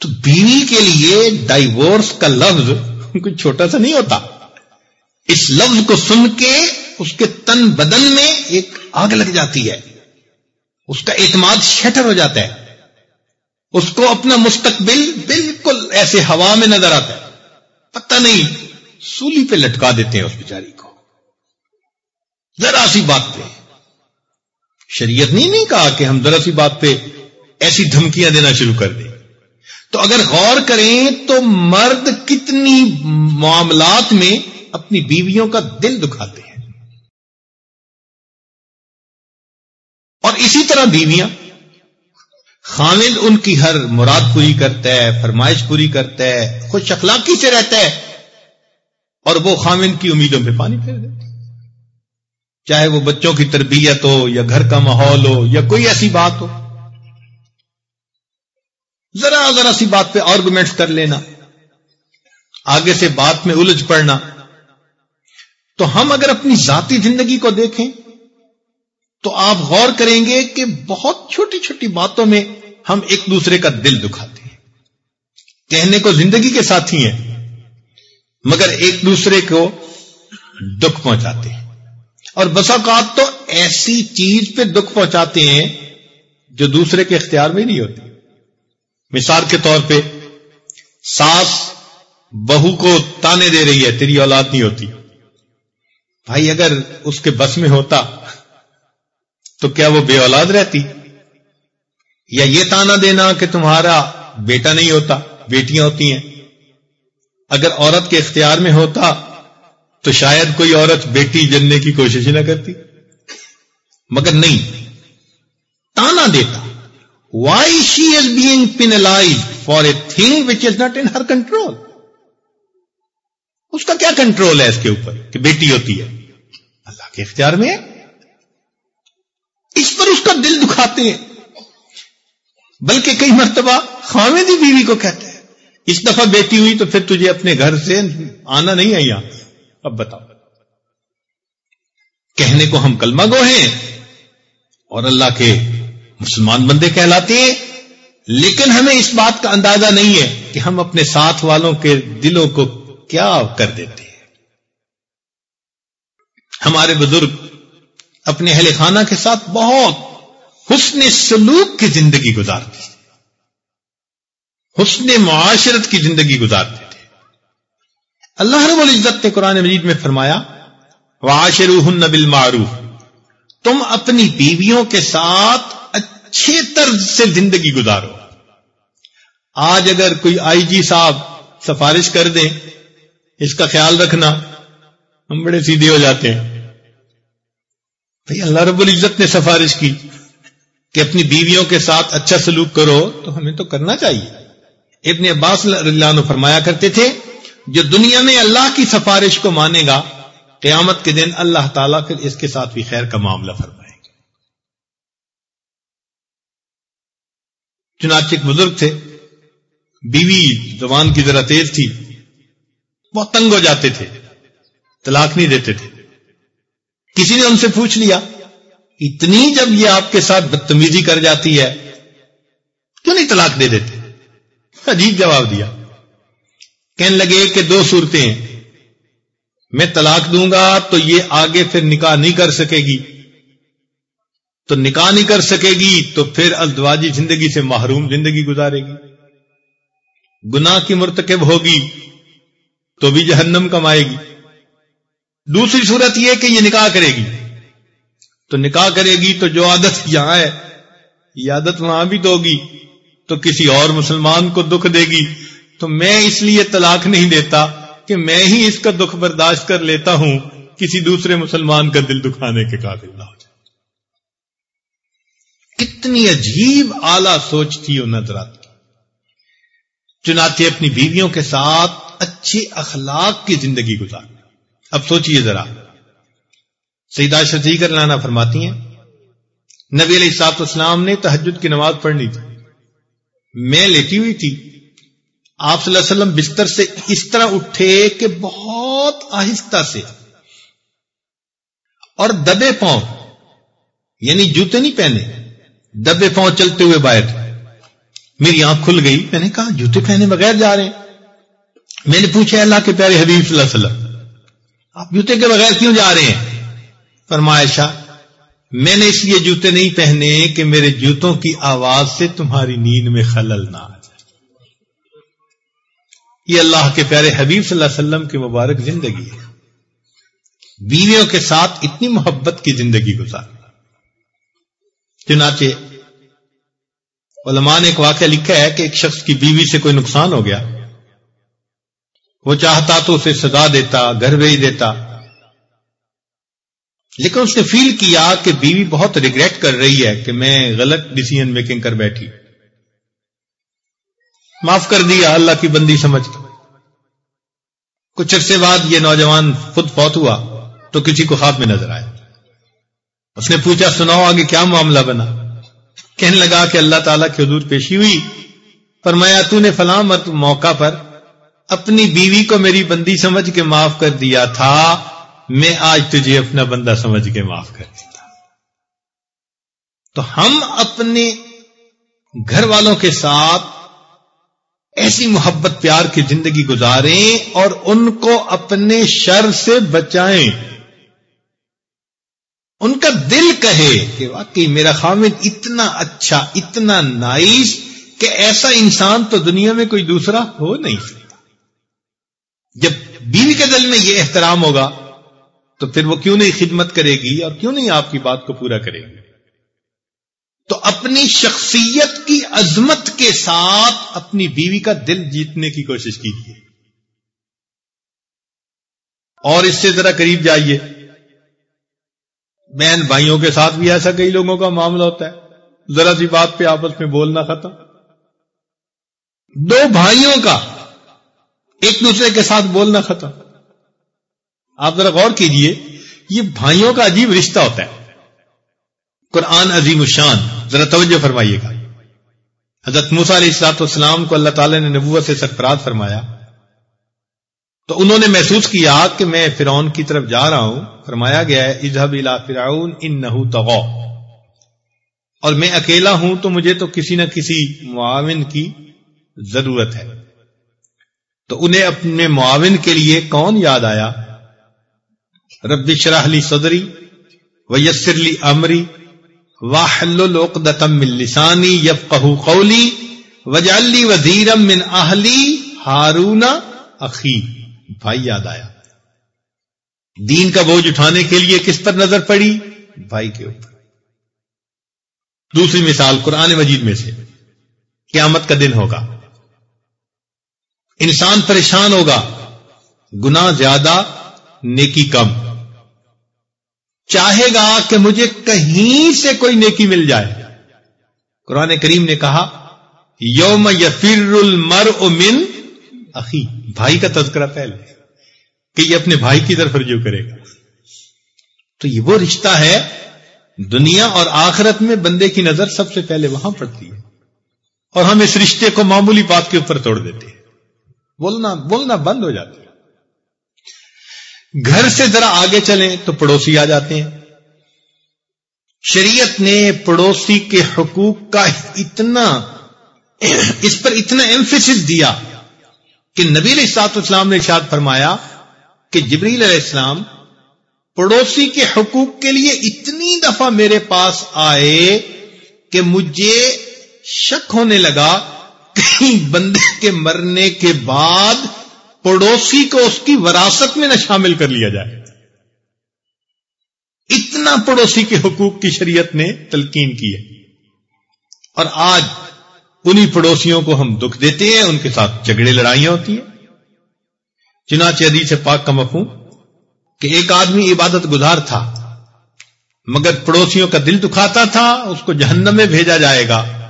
Speaker 1: تو بیوی کے لیے ڈائیورس کا لفظ کوئی چھوٹا سا نہیں ہوتا۔ اس لفظ کو سن کے اس کے تن بدن میں ایک آگ لگ جاتی ہے۔ اس کا اعتماد شٹر ہو جاتا ہے۔ اس کو اپنا مستقبل بالکل ایسے ہوا میں نظر آتا ہے۔ پتہ نہیں سولی پہ لٹکا دیتے ہیں اس بیچاری کو۔ ذرا سی بات پہ۔ شریعت نے نہیں کہا کہ ہم ذرا سی بات پہ ایسی دھمکیاں دینا شروع کر دیں۔ تو اگر غور کریں تو مرد کتنی معاملات میں اپنی بیویوں کا دل دکھاتے ہیں۔ اور اسی طرح بیویاں خامد ان کی ہر مراد پوری کرتا ہے، فرمائش پوری کرتا ہے، خوش اخلاقی سے رہتا ہے، اور وہ خامد کی امیدوں پہ پانی پھیر دیتے چاہے وہ بچوں کی تربیت ہو، یا گھر کا ماحول ہو، یا کوئی ایسی بات ہو۔ ذرا ذرا سی بات پہ آرگومنٹس کر لینا۔ آگے سے بات میں الجھ پڑنا تو ہم اگر اپنی ذاتی زندگی کو دیکھیں تو آپ غور کریں گے کہ بہت چھوٹی چھوٹی باتوں میں ہم ایک دوسرے کا دل دکھاتے ہیں۔ کہنے کو زندگی کے ساتھی ہیں، مگر ایک دوسرے کو دکھ پہنچاتے ہیں۔ اور اوقات تو ایسی چیز پہ دکھ پہنچاتے ہیں جو دوسرے کے اختیار میں نہیں ہوتی۔ مثال کے طور پہ، ساس بہو کو تانے دے رہی ہے، تیری اولاد نہیں ہوتی۔ بھائی اگر اس کے بس میں ہوتا تو کیا وہ بے اولاد رہتی؟ یا یہ تانا دینا کہ تمہارا بیٹا نہیں ہوتا، بیٹیاں ہوتی ہیں۔ اگر عورت کے اختیار میں ہوتا تو شاید کوئی عورت بیٹی جننے کی کوشش نہ کرتی۔ مگر نہیں، تانا دیتا۔ Why she is being penalize for a thing which is not in her control اس کا کیا کنٹرول ہے اس کے اوپر کہ بیٹی ہوتی ہے؟ اللہ کے اختیار میں ہے۔ اس پر اس کا دل دکھاتے ہیں۔ بلکہ کئی مرتبہ خامدی بیوی کو کہتے ہیں، اس دفعہ بیٹی ہوئی تو پھر تجھے اپنے گھر سے آنا نہیں آئی اب بتاؤ۔ کہنے کو ہم کلمہ گو ہیں اور اللہ کے مسلمان بندے کہلاتے ہیں۔ لیکن ہمیں اس بات کا اندازہ نہیں ہے کہ ہم اپنے ساتھ والوں کے دلوں کو کیا کر دیتے ہیں؟ ہمارے بزرگ اپنے اہل خانہ کے ساتھ بہت حسن سلوک کی زندگی گزارتے تھے۔ حسن معاشرت کی زندگی گزارتے تھے۔ اللہ رب العزت نے قرآن مجید میں فرمایا واشروہن بالمعروف۔ تم اپنی بیویوں کے ساتھ اچھے طرز سے زندگی گزارو۔ آج اگر کوئی آئی جی صاحب سفارش کر دیں اس کا خیال رکھنا ہم بڑے سیدھے ہو جاتے ہیں۔ بھائی اللہ رب العزت نے سفارش کی کہ اپنی بیویوں کے ساتھ اچھا سلوک کرو تو ہمیں تو کرنا چاہیے۔ ابن عباس اللہ عنہ فرمایا کرتے تھے، جو دنیا میں اللہ کی سفارش کو مانے گا، قیامت کے دن اللہ تعالیٰ پھر اس کے ساتھ بھی خیر کا معاملہ فرمائے گا۔ چنانچہ ایک بزرگ تھے، بیوی زبان کی ذرا تیز تھی۔ بہت تنگ ہو جاتے تھے، طلاق نہیں دیتے تھے۔ کسی نے ان سے پوچھ لیا، اتنی جب یہ آپ کے ساتھ بدتمیزی کر جاتی ہے، کیوں نہیں طلاق دے دیتے؟ عجیب جواب دیا۔ کہنے لگے کہ دو صورتیں ہیں۔ میں طلاق دوں گا تو یہ آگے پھر نکاح نہیں کر سکے گی۔ تو نکاح نہیں کر سکے گی تو پھر ازدواجی زندگی سے محروم زندگی گزارے گی۔ گناہ کی مرتکب ہوگی۔ تو بھی جہنم کمائے گی۔ دوسری صورت یہ کہ یہ نکاح کرے گی۔ تو نکاح کرے گی تو جو عادت یہاں ہے، یہ عادت وہاں بھی تو ہوگی۔ تو کسی اور مسلمان کو دکھ دے گی۔ تو میں اس لیے طلاق نہیں دیتا کہ میں ہی اس کا دکھ برداشت کر لیتا ہوں۔ کسی دوسرے مسلمان کا دل دکھانے کے قابل نہ ہو جائے۔ کتنی عجیب اعلی سوچ تھی وہ نظرات کی۔ چنانچہ اپنی بیویوں کے ساتھ اچھے اخلاق کی زندگی گزار اب سوچئے ذرا۔ سیدہ شفیع لانا فرماتی ہیں، نبی علیہ سات اسلام نے تحجد کی نماز پڑھنی تھی۔ میں لیٹی ہوئی تھی۔ آپ صلی اللہ علیہ وسلم بستر سے اس طرح اٹھے کہ بہت آہستہ سے۔ اور دبے پاؤں یعنی جوتے نہیں پہنے، دبے پاؤں چلتے ہوئے باہر۔ میری آنکھ کھل گئی۔ میں نے کہا، جوتے پہنے بغیر جا رہے ہیں۔ میں نے پوچھا اللہ کے پیارے حبیب صلی اللہ علیہ وسلم، آپ جوتے کے بغیر کیوں جا رہے ہیں؟ فرمائشہ میں نے اس لیے جوتے نہیں پہنے کہ میرے جوتوں کی آواز سے تمہاری نیند میں خلل نہ آ جائے۔ یہ اللہ کے پیارے حبیب صلی اللہ علیہ وسلم کی مبارک زندگی ہے۔ بیویوں کے ساتھ اتنی محبت کی زندگی گزار۔ چنانچہ علماء نے ایک واقعہ لکھا ہے کہ ایک شخص کی بیوی سے کوئی نقصان ہو گیا۔ وہ چاہتا تو اسے سزا دیتا، گھر بھیج دیتا۔ لیکن اس نے فیل کیا کہ بیوی بہت ریگریٹ کر رہی ہے کہ میں غلط ڈسیزن میکنگ کر بیٹھی۔ معاف کر دیا، اللہ کی بندی سمجھ۔ کچھ عرصے بعد یہ نوجوان خود فوت ہوا، تو کسی کو خواب میں نظر آیا۔ اس نے پوچھا، سناؤ آگے کیا معاملہ بنا؟ کہنے لگا کہ اللہ تعالیٰ کی حضور پیشی ہوئی۔ فرمایا، تو نے فلاں موقع پر اپنی بیوی کو میری بندی سمجھ کے معاف کر دیا تھا، میں آج تجھے اپنا بندہ سمجھ کے معاف کر دیتا تو ہم اپنے گھر والوں کے ساتھ ایسی محبت پیار کی زندگی گزاریں اور ان کو اپنے شر سے بچائیں۔ ان کا دل کہے کہ واقعی میرا خامد اتنا اچھا اتنا نائس کہ ایسا انسان تو دنیا میں کوئی دوسرا ہو نہیں سکتا۔ جب بیوی کے دل میں یہ احترام ہوگا، تو پھر وہ کیوں نہیں خدمت کرے گی اور کیوں نہیں آپ کی بات کو پورا کرے گی؟ تو اپنی شخصیت کی عظمت کے ساتھ اپنی بیوی کا دل جیتنے کی کوشش کیجیے۔ اور اس سے ذرا قریب جائیے۔ بہن بھائیوں کے ساتھ بھی ایسا کئی لوگوں کا معاملہ ہوتا ہے۔ ذرا سی بات پہ آپس میں بولنا ختم۔ دو بھائیوں کا ایک دوسرے کے ساتھ بولنا ختم۔ آپ ذرا غور کیجیے، یہ بھائیوں کا عجیب رشتہ ہوتا ہے۔ قرآن عظیم الشان، ذرا توجہ فرمائیے گا۔ حضرت موسا علیہ السلاط والسلام کو اللہ تعالی نے نبوت سے سرفراز فرمایا۔ تو انہوں نے محسوس کیا کہ میں فرعون کی طرف جا رہا ہوں۔ فرمایا گیا ہے اظہب الا فرعون ان نہ اور میں اکیلا ہوں تو مجھے تو کسی نہ کسی معاون کی ضرورت ہے۔ تو انہیں اپنے معاون کے لیے کون یاد آیا؟ رب شرح لی صدری ویسر لی امری واحل العقدتم من لسانی یفقہ قولی وجعلی وزیرم من اہلی ہارون اخی۔ بھائی یاد آیا۔ دین کا بوجھ اٹھانے کے لیے کس پر نظر پڑی؟ بھائی کے اوپر۔ دوسری مثال قرآن مجید میں سے۔ قیامت کا دن ہوگا۔ انسان پریشان ہوگا۔ گنا زیادہ، نیکی کم۔ چاہے گا کہ مجھے کہیں سے کوئی نیکی مل جائے۔ قرآن کریم نے کہا، یوم یفر المر من اخی۔ بھائی کا تذکرہ پہلے، کہ یہ اپنے بھائی کی طرف رجوع کرے گا۔ تو یہ وہ رشتہ ہے، دنیا اور آخرت میں بندے کی نظر سب سے پہلے وہاں پڑتی ہے۔ اور ہم اس رشتے کو معمولی بات کے اوپر توڑ دیتے ہیں۔ بولنا بولنا بند ہو جاتا ہے۔ گھر سے ذرا آگے چلیں تو پڑوسی آ جاتے ہیں۔ شریعت نے پڑوسی کے حقوق کا اتنا، اس پر اتنا ایمفیس دیا کہ نبی علیہ السلاط اسلام نے ارشاد فرمایا کہ جبریل علیہ السلام پڑوسی کے حقوق کے لیے اتنی دفعہ میرے پاس آئے کہ مجھے شک ہونے لگا بندے کے مرنے کے بعد پڑوسی کو اس کی وراثت میں نہ شامل کر لیا جائے۔ اتنا پڑوسی کے حقوق کی شریعت نے تلقین کی ہے۔ اور آج انہی پڑوسیوں کو ہم دکھ دیتے ہیں، ان کے ساتھ جھگڑے لڑائیاں ہوتی ہیں۔ چنانچہ حدیث پاک کا مفہوم کہ ایک آدمی عبادت گزار تھا، مگر پڑوسیوں کا دل دکھاتا تھا، اس کو جہنم میں بھیجا جائے گا۔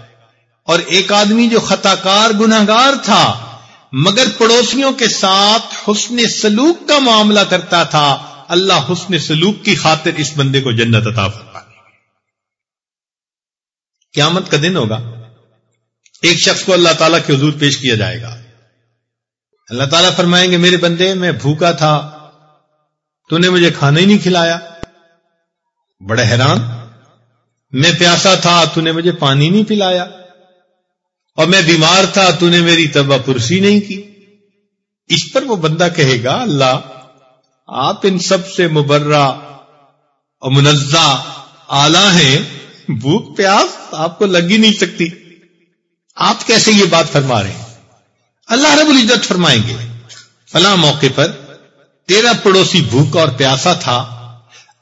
Speaker 1: اور ایک آدمی جو خطا کار گناگار تھا، مگر پڑوسیوں کے ساتھ حسن سلوک کا معاملہ کرتا تھا، اللہ حسن سلوک کی خاطر اس بندے کو جنت عطا فرما قیامت کا دن ہوگا۔ ایک شخص کو اللہ تعالیٰ کے حضور پیش کیا جائے گا۔ اللہ تعالیٰ فرمائیں گے، میرے بندے، میں بھوکا تھا، تو نے مجھے کھانا ہی نہیں کھلایا۔ بڑے حیران، میں پیاسا تھا، تو نے مجھے پانی نہیں پلایا۔ اور میں بیمار تھا، تو نے میری تباہ پرسی نہیں کی۔ اس پر وہ بندہ کہے گا، اللہ، آپ ان سب سے مبرہ اور منزہ آلہ ہیں، بھوک پیاس آپ کو لگ ہی نہیں سکتی۔ آپ کیسے یہ بات فرما رہے ہیں؟ اللہ رب العزت فرمائیں گے، فلاں موقع پر تیرا پڑوسی بھوکا اور پیاسا تھا،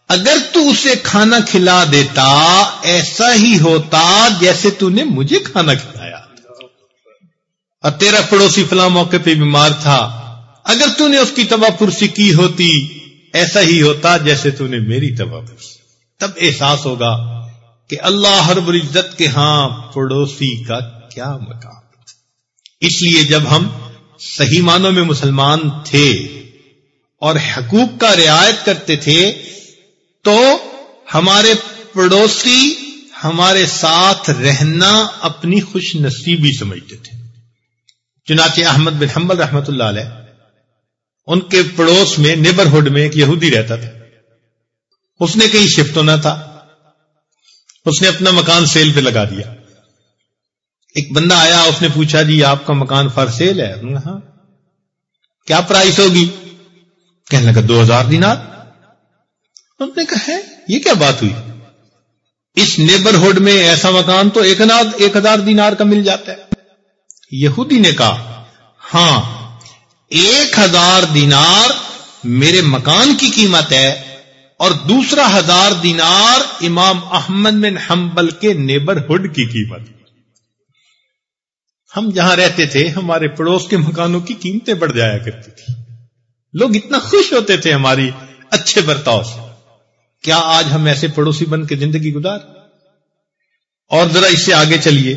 Speaker 1: اگر تو اسے کھانا کھلا دیتا، ایسا ہی ہوتا جیسے تو نے مجھے کھانا کھلایا۔ اور تیرا پڑوسی فلاں موقع پہ بیمار تھا۔ اگر تو نے اس کی تباہ پرسی کی ہوتی، ایسا ہی ہوتا جیسے تو نے میری تباہ پرسی۔ تب احساس ہوگا کہ اللہ ہر العزت کے ہاں پڑوسی کا کیا مقام اس لیے جب ہم صحیح معنوں میں مسلمان تھے اور حقوق کا رعایت کرتے تھے، تو ہمارے پڑوسی ہمارے ساتھ رہنا اپنی خوش نصیبی سمجھتے تھے۔ چنانچہ احمد بن حمل رحمت اللہ علیہ، ان کے پڑوس میں، نیبرہڈ میں ایک یہودی رہتا تھا۔ اس نے کہیں شفٹ ہونا تھا۔ اس نے اپنا مکان سیل پہ لگا دیا۔ ایک بندہ آیا، اس نے پوچھا جی آپ کا مکان فار سیل ہے؟ ہاں۔ کیا پرائس ہوگی؟ کہنے لگا، دو ہزار دینار اس نے کہا، ہے، یہ کیا بات ہوئی؟ اس نیبرہڈ میں ایسا مکان تو ایک ہزار دینار کا مل جاتا ہے۔ یہودی نے کہا ہاں ایک ہزار دینار میرے مکان کی قیمت ہے اور دوسرا ہزار دینار امام احمد بن حنبل کے نیبرہڈ کی قیمت۔ ہم جہاں رہتے تھے، ہمارے پڑوس کے مکانوں کی قیمتیں بڑھ جایا کرتی تھی لوگ اتنا خوش ہوتے تھے ہماری اچھے برتاؤ سے۔ کیا آج ہم ایسے پڑوسی بن کے زندگی گزار؟ اور ذرا اس سے آگے چلیے۔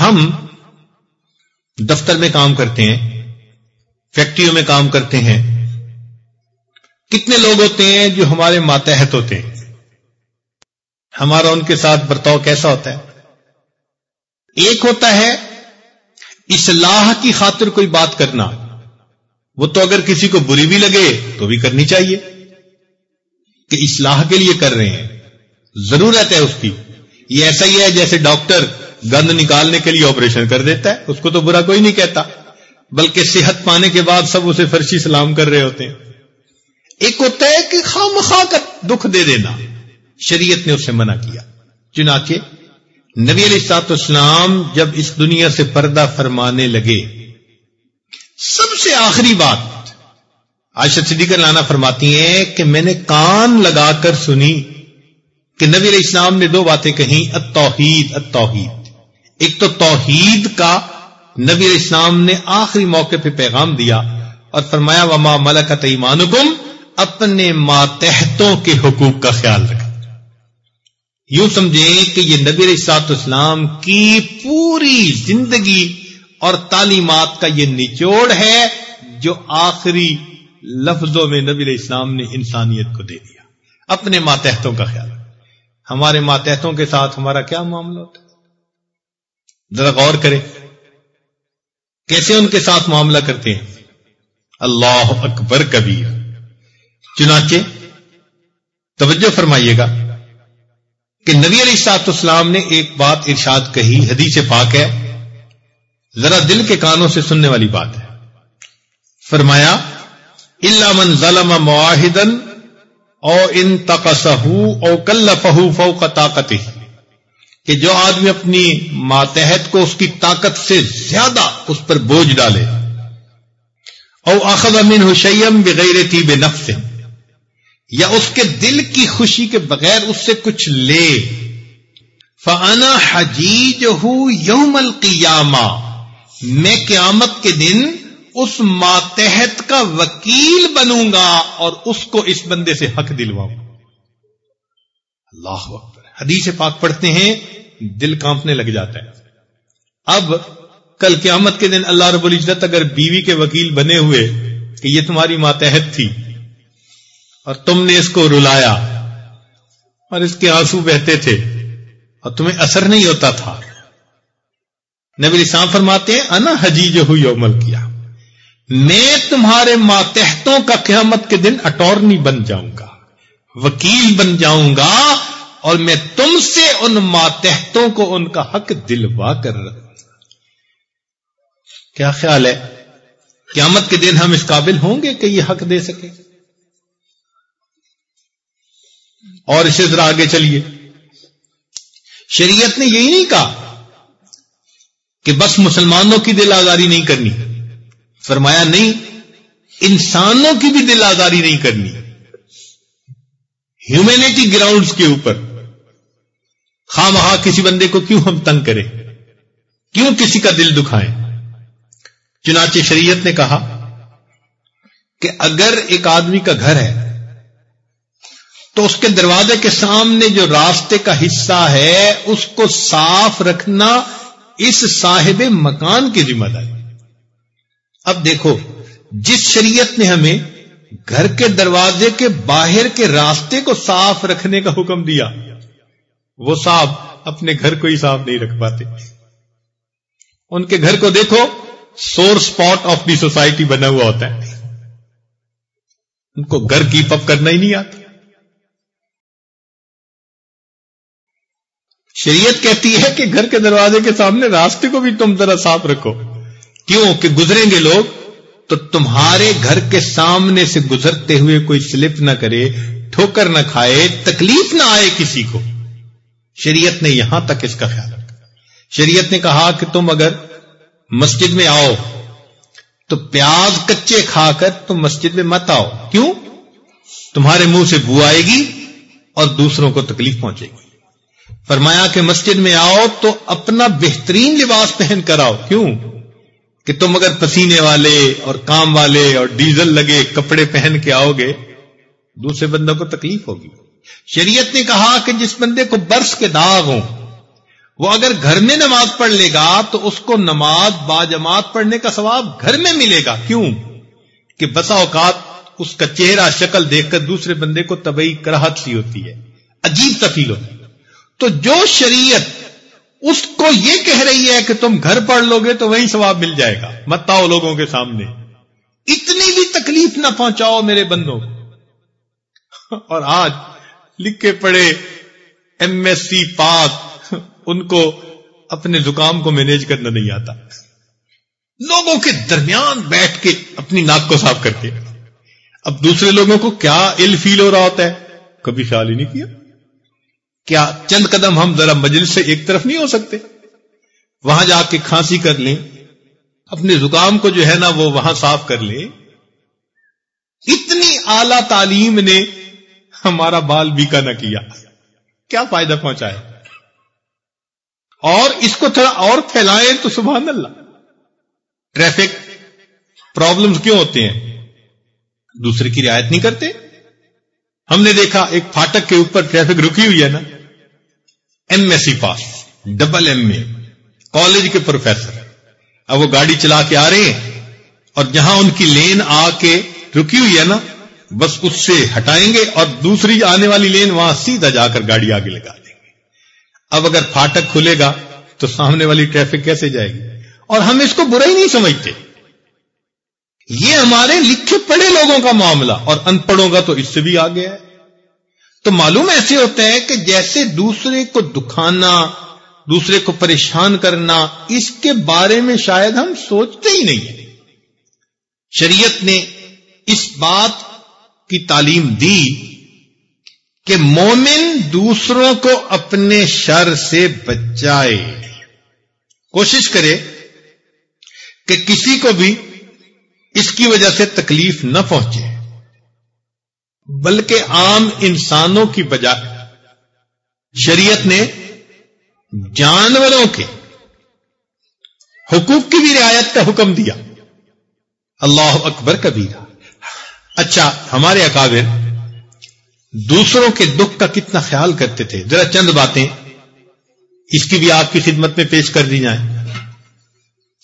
Speaker 1: ہم دفتر میں کام کرتے ہیں، فیکٹریوں میں کام کرتے ہیں۔ کتنے لوگ ہوتے ہیں جو ہمارے ماتحت ہوتے ہیں؟ ہمارا ان کے ساتھ برتاؤ کیسا ہوتا ہے؟ ایک ہوتا ہے، اصلاح کی خاطر کوئی بات کرنا۔ وہ تو اگر کسی کو بری بھی لگے تو بھی کرنی چاہیے۔ کہ اصلاح کے لیے کر رہے ہیں۔ ضرورت ہے اس کی۔ یہ ایسا ہی ہے جیسے ڈاکٹر گند نکالنے کے لیے آپریشن کر دیتا ہے، اس کو تو برا کوئی نہیں کہتا۔ بلکہ صحت پانے کے بعد سب اسے فرشی سلام کر رہے ہوتے ہیں۔ ایک ہوتا ہے کہ خام خواہ کر دکھ دے دینا۔ شریعت نے اسے منع کیا۔ چنانچہ، نبی علیہ سات اسلام جب اس دنیا سے پردہ فرمانے لگے، سب سے آخری بات، عائشہ صدیقہ لانا فرماتی ہیں کہ میں نے کان لگا کر سنی کہ نبی علیہ السلام نے دو باتیں کہیں، التوحید التوحید۔ ایک تو توحید کا نبی علیہ السلام نے آخری موقع پہ پیغام دیا اور فرمایا، وما ملکت ایمانکم اپنے ماتحتوں کے حقوق کا خیال رکھا۔ یوں سمجھیں کہ یہ نبی سات اسلام کی پوری زندگی اور تعلیمات کا یہ نچوڑ ہے جو آخری لفظوں میں نبی علیہ السلام نے انسانیت کو دے دیا۔ اپنے ماتحتوں کا خیال۔ ہمارے ماتحتوں کے ساتھ ہمارا کیا معاملہ ہوتا ہے؟ ذرا غور کریں کیسے ان کے ساتھ معاملہ کرتے ہیں؟ اللہ اکبر کبیر۔ چنانچہ توجہ فرمائیے گا کہ نبی علیہ سات اسلام نے ایک بات ارشاد کہی، حدیث پاک ہے، ذرا دل کے کانوں سے سننے والی بات ہے۔ فرمایا اللہ من ظلم معاہدن او ان تقسہ او کل فہو فو کا طاقت کہ جو آدمی اپنی ماتحت کو اس کی طاقت سے زیادہ اس پر بوجھ ڈالے، او اخذ امین حشیم بغیر طیب نفس، یا اس کے دل کی خوشی کے بغیر اس سے کچھ لے۔ فانا حجیج ہوں یوم القیامہ میں قیامت کے دن اس ماتحت کا وکیل بنوں گا اور اس کو اس بندے سے حق دلواؤں۔ اللہ اکبر۔ حدیث پاک پڑھتے ہیں، دل کانپنے لگ جاتا ہے۔ اب کل قیامت کے دن اللہ رب العزت اگر بیوی کے وکیل بنے ہوئے کہ یہ تمہاری ماتحت تھی اور تم نے اس کو رلایا اور اس کے آنسو بہتے تھے اور تمہیں اثر نہیں ہوتا تھا۔ نبی اسلام فرماتے ہیں، انا حجی جو ہوئی عمل کیا میں تمہارے ماتحتوں کا قیامت کے دن اٹورنی بن جاؤں گا، وکیل بن جاؤں گا اور میں تم سے ان ماتحتوں کو ان کا حق دلوا کر رہا کیا خیال ہے؟ قیامت کے دن ہم اس قابل ہوں گے کہ یہ حق دے سکے اور اسے ذرا آگے چلیے۔ شریعت نے یہی نہیں کہا کہ بس مسلمانوں کی دل آزاری نہیں کرنی۔ فرمایا نہیں، انسانوں کی بھی دل آزاری نہیں کرنی۔ ہیومینٹی گراؤنڈز کے اوپر۔ خواہ مہا کسی بندے کو کیوں ہم تنگ کریں؟ کیوں کسی کا دل دکھائیں؟ چنانچہ شریعت نے کہا کہ اگر ایک آدمی کا گھر ہے، تو اس کے دروازے کے سامنے جو راستے کا حصہ ہے، اس کو صاف رکھنا اس صاحب مکان کی ذمہ داری۔ اب دیکھو، جس شریعت نے ہمیں گھر کے دروازے کے باہر کے راستے کو صاف رکھنے کا حکم دیا وہ صاحب اپنے گھر کو ہی صاف نہیں رکھ پاتے۔ ان کے گھر کو دیکھو سور اسپاٹ آف دی سوسائٹی بنا ہوا ہوتا ہے۔ ان کو گھر کیپ اپ کرنا ہی نہیں آتا۔ شریعت کہتی ہے کہ گھر کے دروازے کے سامنے راستے کو بھی تم ذرا صاف رکھو۔ کیوں کہ گزریں گے لوگ؟ تو تمہارے گھر کے سامنے سے گزرتے ہوئے کوئی سلپ نہ کرے، ٹھوکر نہ کھائے، تکلیف نہ آئے کسی کو۔ شریعت نے یہاں تک اس کا خیال رکھا۔ شریعت نے کہا کہ تم اگر مسجد میں آؤ تو پیاز کچے کھا کر تم مسجد میں مت آؤ۔ کیوں؟ تمہارے منہ سے بو آئے گی اور دوسروں کو تکلیف پہنچے گی۔ فرمایا کہ مسجد میں آؤ تو اپنا بہترین لباس پہن کر آؤ۔ کیوں؟ کہ تم اگر پسینے والے اور کام والے اور ڈیزل لگے کپڑے پہن کے آؤ گے، دوسرے بندوں کو تکلیف ہوگی۔ شریعت نے کہا کہ جس بندے کو برس کے داغ ہوں، وہ اگر گھر میں نماز پڑھ لے گا تو اس کو نماز با جماعت پڑھنے کا ثواب گھر میں ملے گا۔ کیوں؟ کہ بسا اوقات اس کا چہرہ شکل دیکھ کر دوسرے بندے کو طبی کراہت سی ہوتی ہے، عجیب تفیل ہوتی ہے۔ تو جو شریعت اس کو یہ کہہ رہی ہے کہ تم گھر پڑھ لو گے تو وہی ثواب مل جائے گا۔ مت آؤ لوگوں کے سامنے۔ اتنی بھی تکلیف نہ پہنچاؤ میرے بندوں۔ اور آج لکھے پڑے ایم ایس سی پاس ان کو اپنے زکام کو مینیج کرنا نہیں آتا۔ لوگوں کے درمیان بیٹھ کے اپنی ناک کو صاف کرتے اب دوسرے لوگوں کو کیا ال فیل ہو رہا ہوتا ہے؟ کبھی خیال ہی نہیں کیا۔ کیا چند قدم ہم ذرا مجلس سے ایک طرف نہیں ہو سکتے؟ وہاں جا کے کھانسی کر لیں۔ اپنے زکام کو جو ہے نا وہ وہاں صاف کر لیں۔ اتنی اعلی تعلیم نے ہمارا بال بیکا نہ کیا۔ کیا فائدہ پہنچائے اور اس کو تھوڑا اور پھیلائیں تو سبحان اللہ۔ ٹریفک پرابلمز کیوں ہوتے ہیں؟ دوسرے کی رعایت نہیں کرتے؟ ہم نے دیکھا ایک فاٹک کے اوپر ٹریفک رکی ہوئی ہے نا۔ M S C pass, double M A, college کے پروفیسر۔ اب وہ گاڑی چلا کے آ رہے ہیں اور جہاں ان کی لین آ کے رکی ہوئی ہے نا بس اس سے ہٹائیں گے اور دوسری آنے والی لین وہاں سیدھا جا کر گاڑی آگے لگا دیں گے۔ اب اگر پھاٹک کھلے گا تو سامنے والی ٹریفک کیسے جائے گی؟ اور ہم اس کو برا ہی نہیں سمجھتے۔ یہ ہمارے لکھے پڑھے لوگوں کا معاملہ اور ان پڑھوں کا تو اس سے بھی آگے ہے۔ تو معلوم ایسے ہوتا ہے کہ جیسے دوسرے کو دکھانا، دوسرے کو پریشان کرنا، اس کے بارے میں شاید ہم سوچتے ہی نہیں شریعت نے اس بات کی تعلیم دی کہ مومن دوسروں کو اپنے شر سے بچائے۔ کوشش کرے کہ کسی کو بھی اس کی وجہ سے تکلیف نہ پہنچے، بلکہ عام انسانوں کی بجائے۔ شریعت نے جانوروں کے حقوق کی بھی رعایت کا حکم دیا۔ اللہ اکبر کبیرہ۔ اچھا ہمارے اکابر دوسروں کے دکھ کا کتنا خیال کرتے تھے؟ ذرا چند باتیں اس کی بھی آپ کی خدمت میں پیش کر دی جائیں۔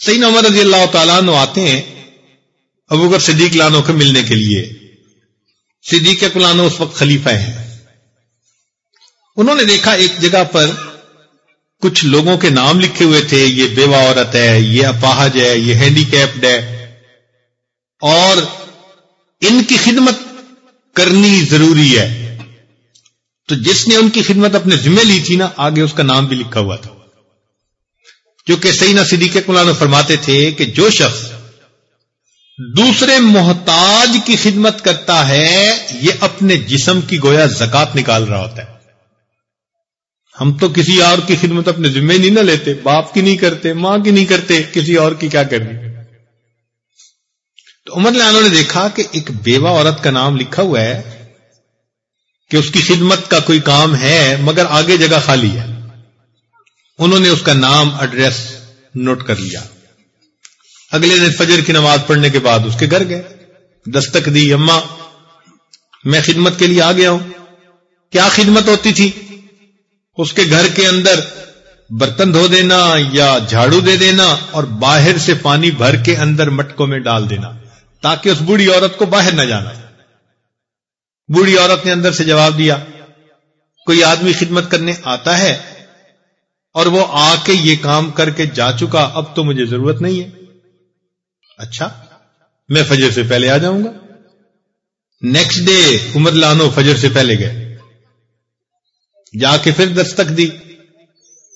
Speaker 1: سعین عمر رضی اللہ تعالیٰ نو آتے ہیں ابو بکر صدیق لانو کو ملنے کے لیے۔ صدیق لانو اس وقت خلیفہ ہیں۔ انہوں نے دیکھا ایک جگہ پر کچھ لوگوں کے نام لکھے ہوئے تھے، یہ بیوہ عورت ہے، یہ اپاہج ہے، یہ ہینڈی کیپڈ ہے اور ان کی خدمت کرنی ضروری ہے۔ تو جس نے ان کی خدمت اپنے ذمہ لی تھی نا، آگے اس کا نام بھی لکھا ہوا تھا۔ جو کہ صحیح صدیق قلانو فرماتے تھے کہ جو شخص دوسرے محتاج کی خدمت کرتا ہے، یہ اپنے جسم کی گویا زکات نکال رہا ہوتا ہے۔ ہم تو کسی اور کی خدمت اپنے ذمے نہیں نہ لیتے، باپ کی نہیں کرتے، ماں کی نہیں کرتے، کسی اور کی کیا کرنی؟ تو عمر لانوں نے دیکھا کہ ایک بیوہ عورت کا نام لکھا ہوا ہے کہ اس کی خدمت کا کوئی کام ہے، مگر آگے جگہ خالی ہے۔ انہوں نے اس کا نام، ایڈریس نوٹ کر لیا۔ اگلے دن فجر کی نماز پڑھنے کے بعد اس کے گھر گئے۔ دستک دی اما میں خدمت کے لیے آ گیا ہوں۔ کیا خدمت ہوتی تھی؟ اس کے گھر کے اندر برتن دھو دینا یا جھاڑو دے دینا اور باہر سے پانی بھر کے اندر مٹکوں میں ڈال دینا۔ تاکہ اس بوڑھی عورت کو باہر نہ جانا۔ بوڑھی عورت نے اندر سے جواب دیا، کوئی آدمی خدمت کرنے آتا ہے اور وہ آ کے یہ کام کر کے جا چکا، اب تو مجھے ضرورت نہیں ہے۔ اچھا میں فجر سے پہلے آ جاؤں گا۔ نیکسٹ ڈے عمر لانو فجر سے پہلے گئے۔ جا کے پھر دستک دی۔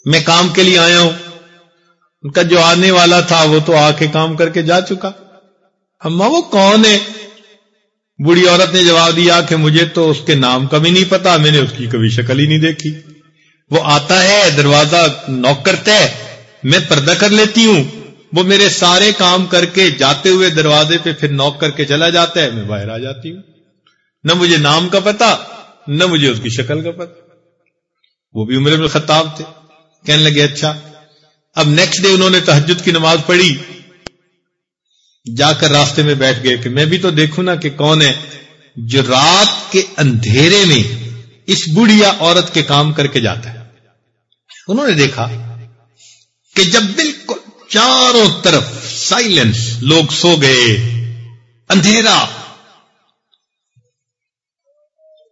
Speaker 1: میں کام کے لیے آیا ہوں۔ ان کا جو آنے والا تھا، وہ تو آ کے کام کر کے جا چکا۔ اما وہ کون ہے؟ بوڑھی عورت نے جواب دیا کہ مجھے تو اس کے نام کا بھی نہیں پتا، میں نے اس کی کبھی شکل ہی نہیں دیکھی۔ وہ آتا ہے، دروازہ نوک کرتا ہے، میں پردہ کر لیتی ہوں۔ وہ میرے سارے کام کر کے جاتے ہوئے دروازے پہ پھر نوک کر کے چلا جاتا ہے، میں باہر آ جاتی ہوں۔ نہ مجھے نام کا پتا، نہ مجھے اس کی شکل کا پتا۔ وہ بھی عمر بن خطاب تھے۔ کہنے لگے اچھا اب نیکسٹ ڈے انہوں نے تحجد کی نماز پڑھی۔ جا کر راستے میں بیٹھ گئے کہ میں بھی تو دیکھوں نا کہ کون ہے جو رات کے اندھیرے میں اس بڑھیا عورت کے کام کر کے جاتا ہے۔ انہوں نے دیکھا کہ جب بالکل چاروں طرف سائلنس لوگ سو گئے، اندھیرا۔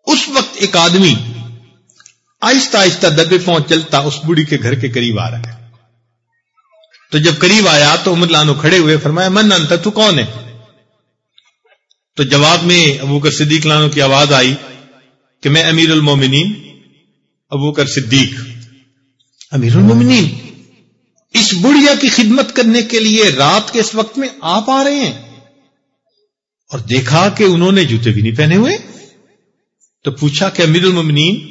Speaker 1: اس وقت ایک آدمی آہستہ آہستہ دبے پہنچ چلتا، اس بڑھی کے گھر کے قریب آ رہا ہے۔ تو جب قریب آیا تو عمر لانو کھڑے ہوئے فرمایا من انت؟ تو کون ہے؟ تو جواب میں ابو کر صدیق لانو کی آواز آئی کہ میں امیر المومنین ابو کر صدیق۔ امیر المومنین اس بڑھیا کی خدمت کرنے کے لیے رات کے اس وقت میں آپ آ رہے ہیں؟ اور دیکھا کہ انہوں نے جوتے بھی نہیں پہنے ہوئے؟ تو پوچھا کہ امیر المومنین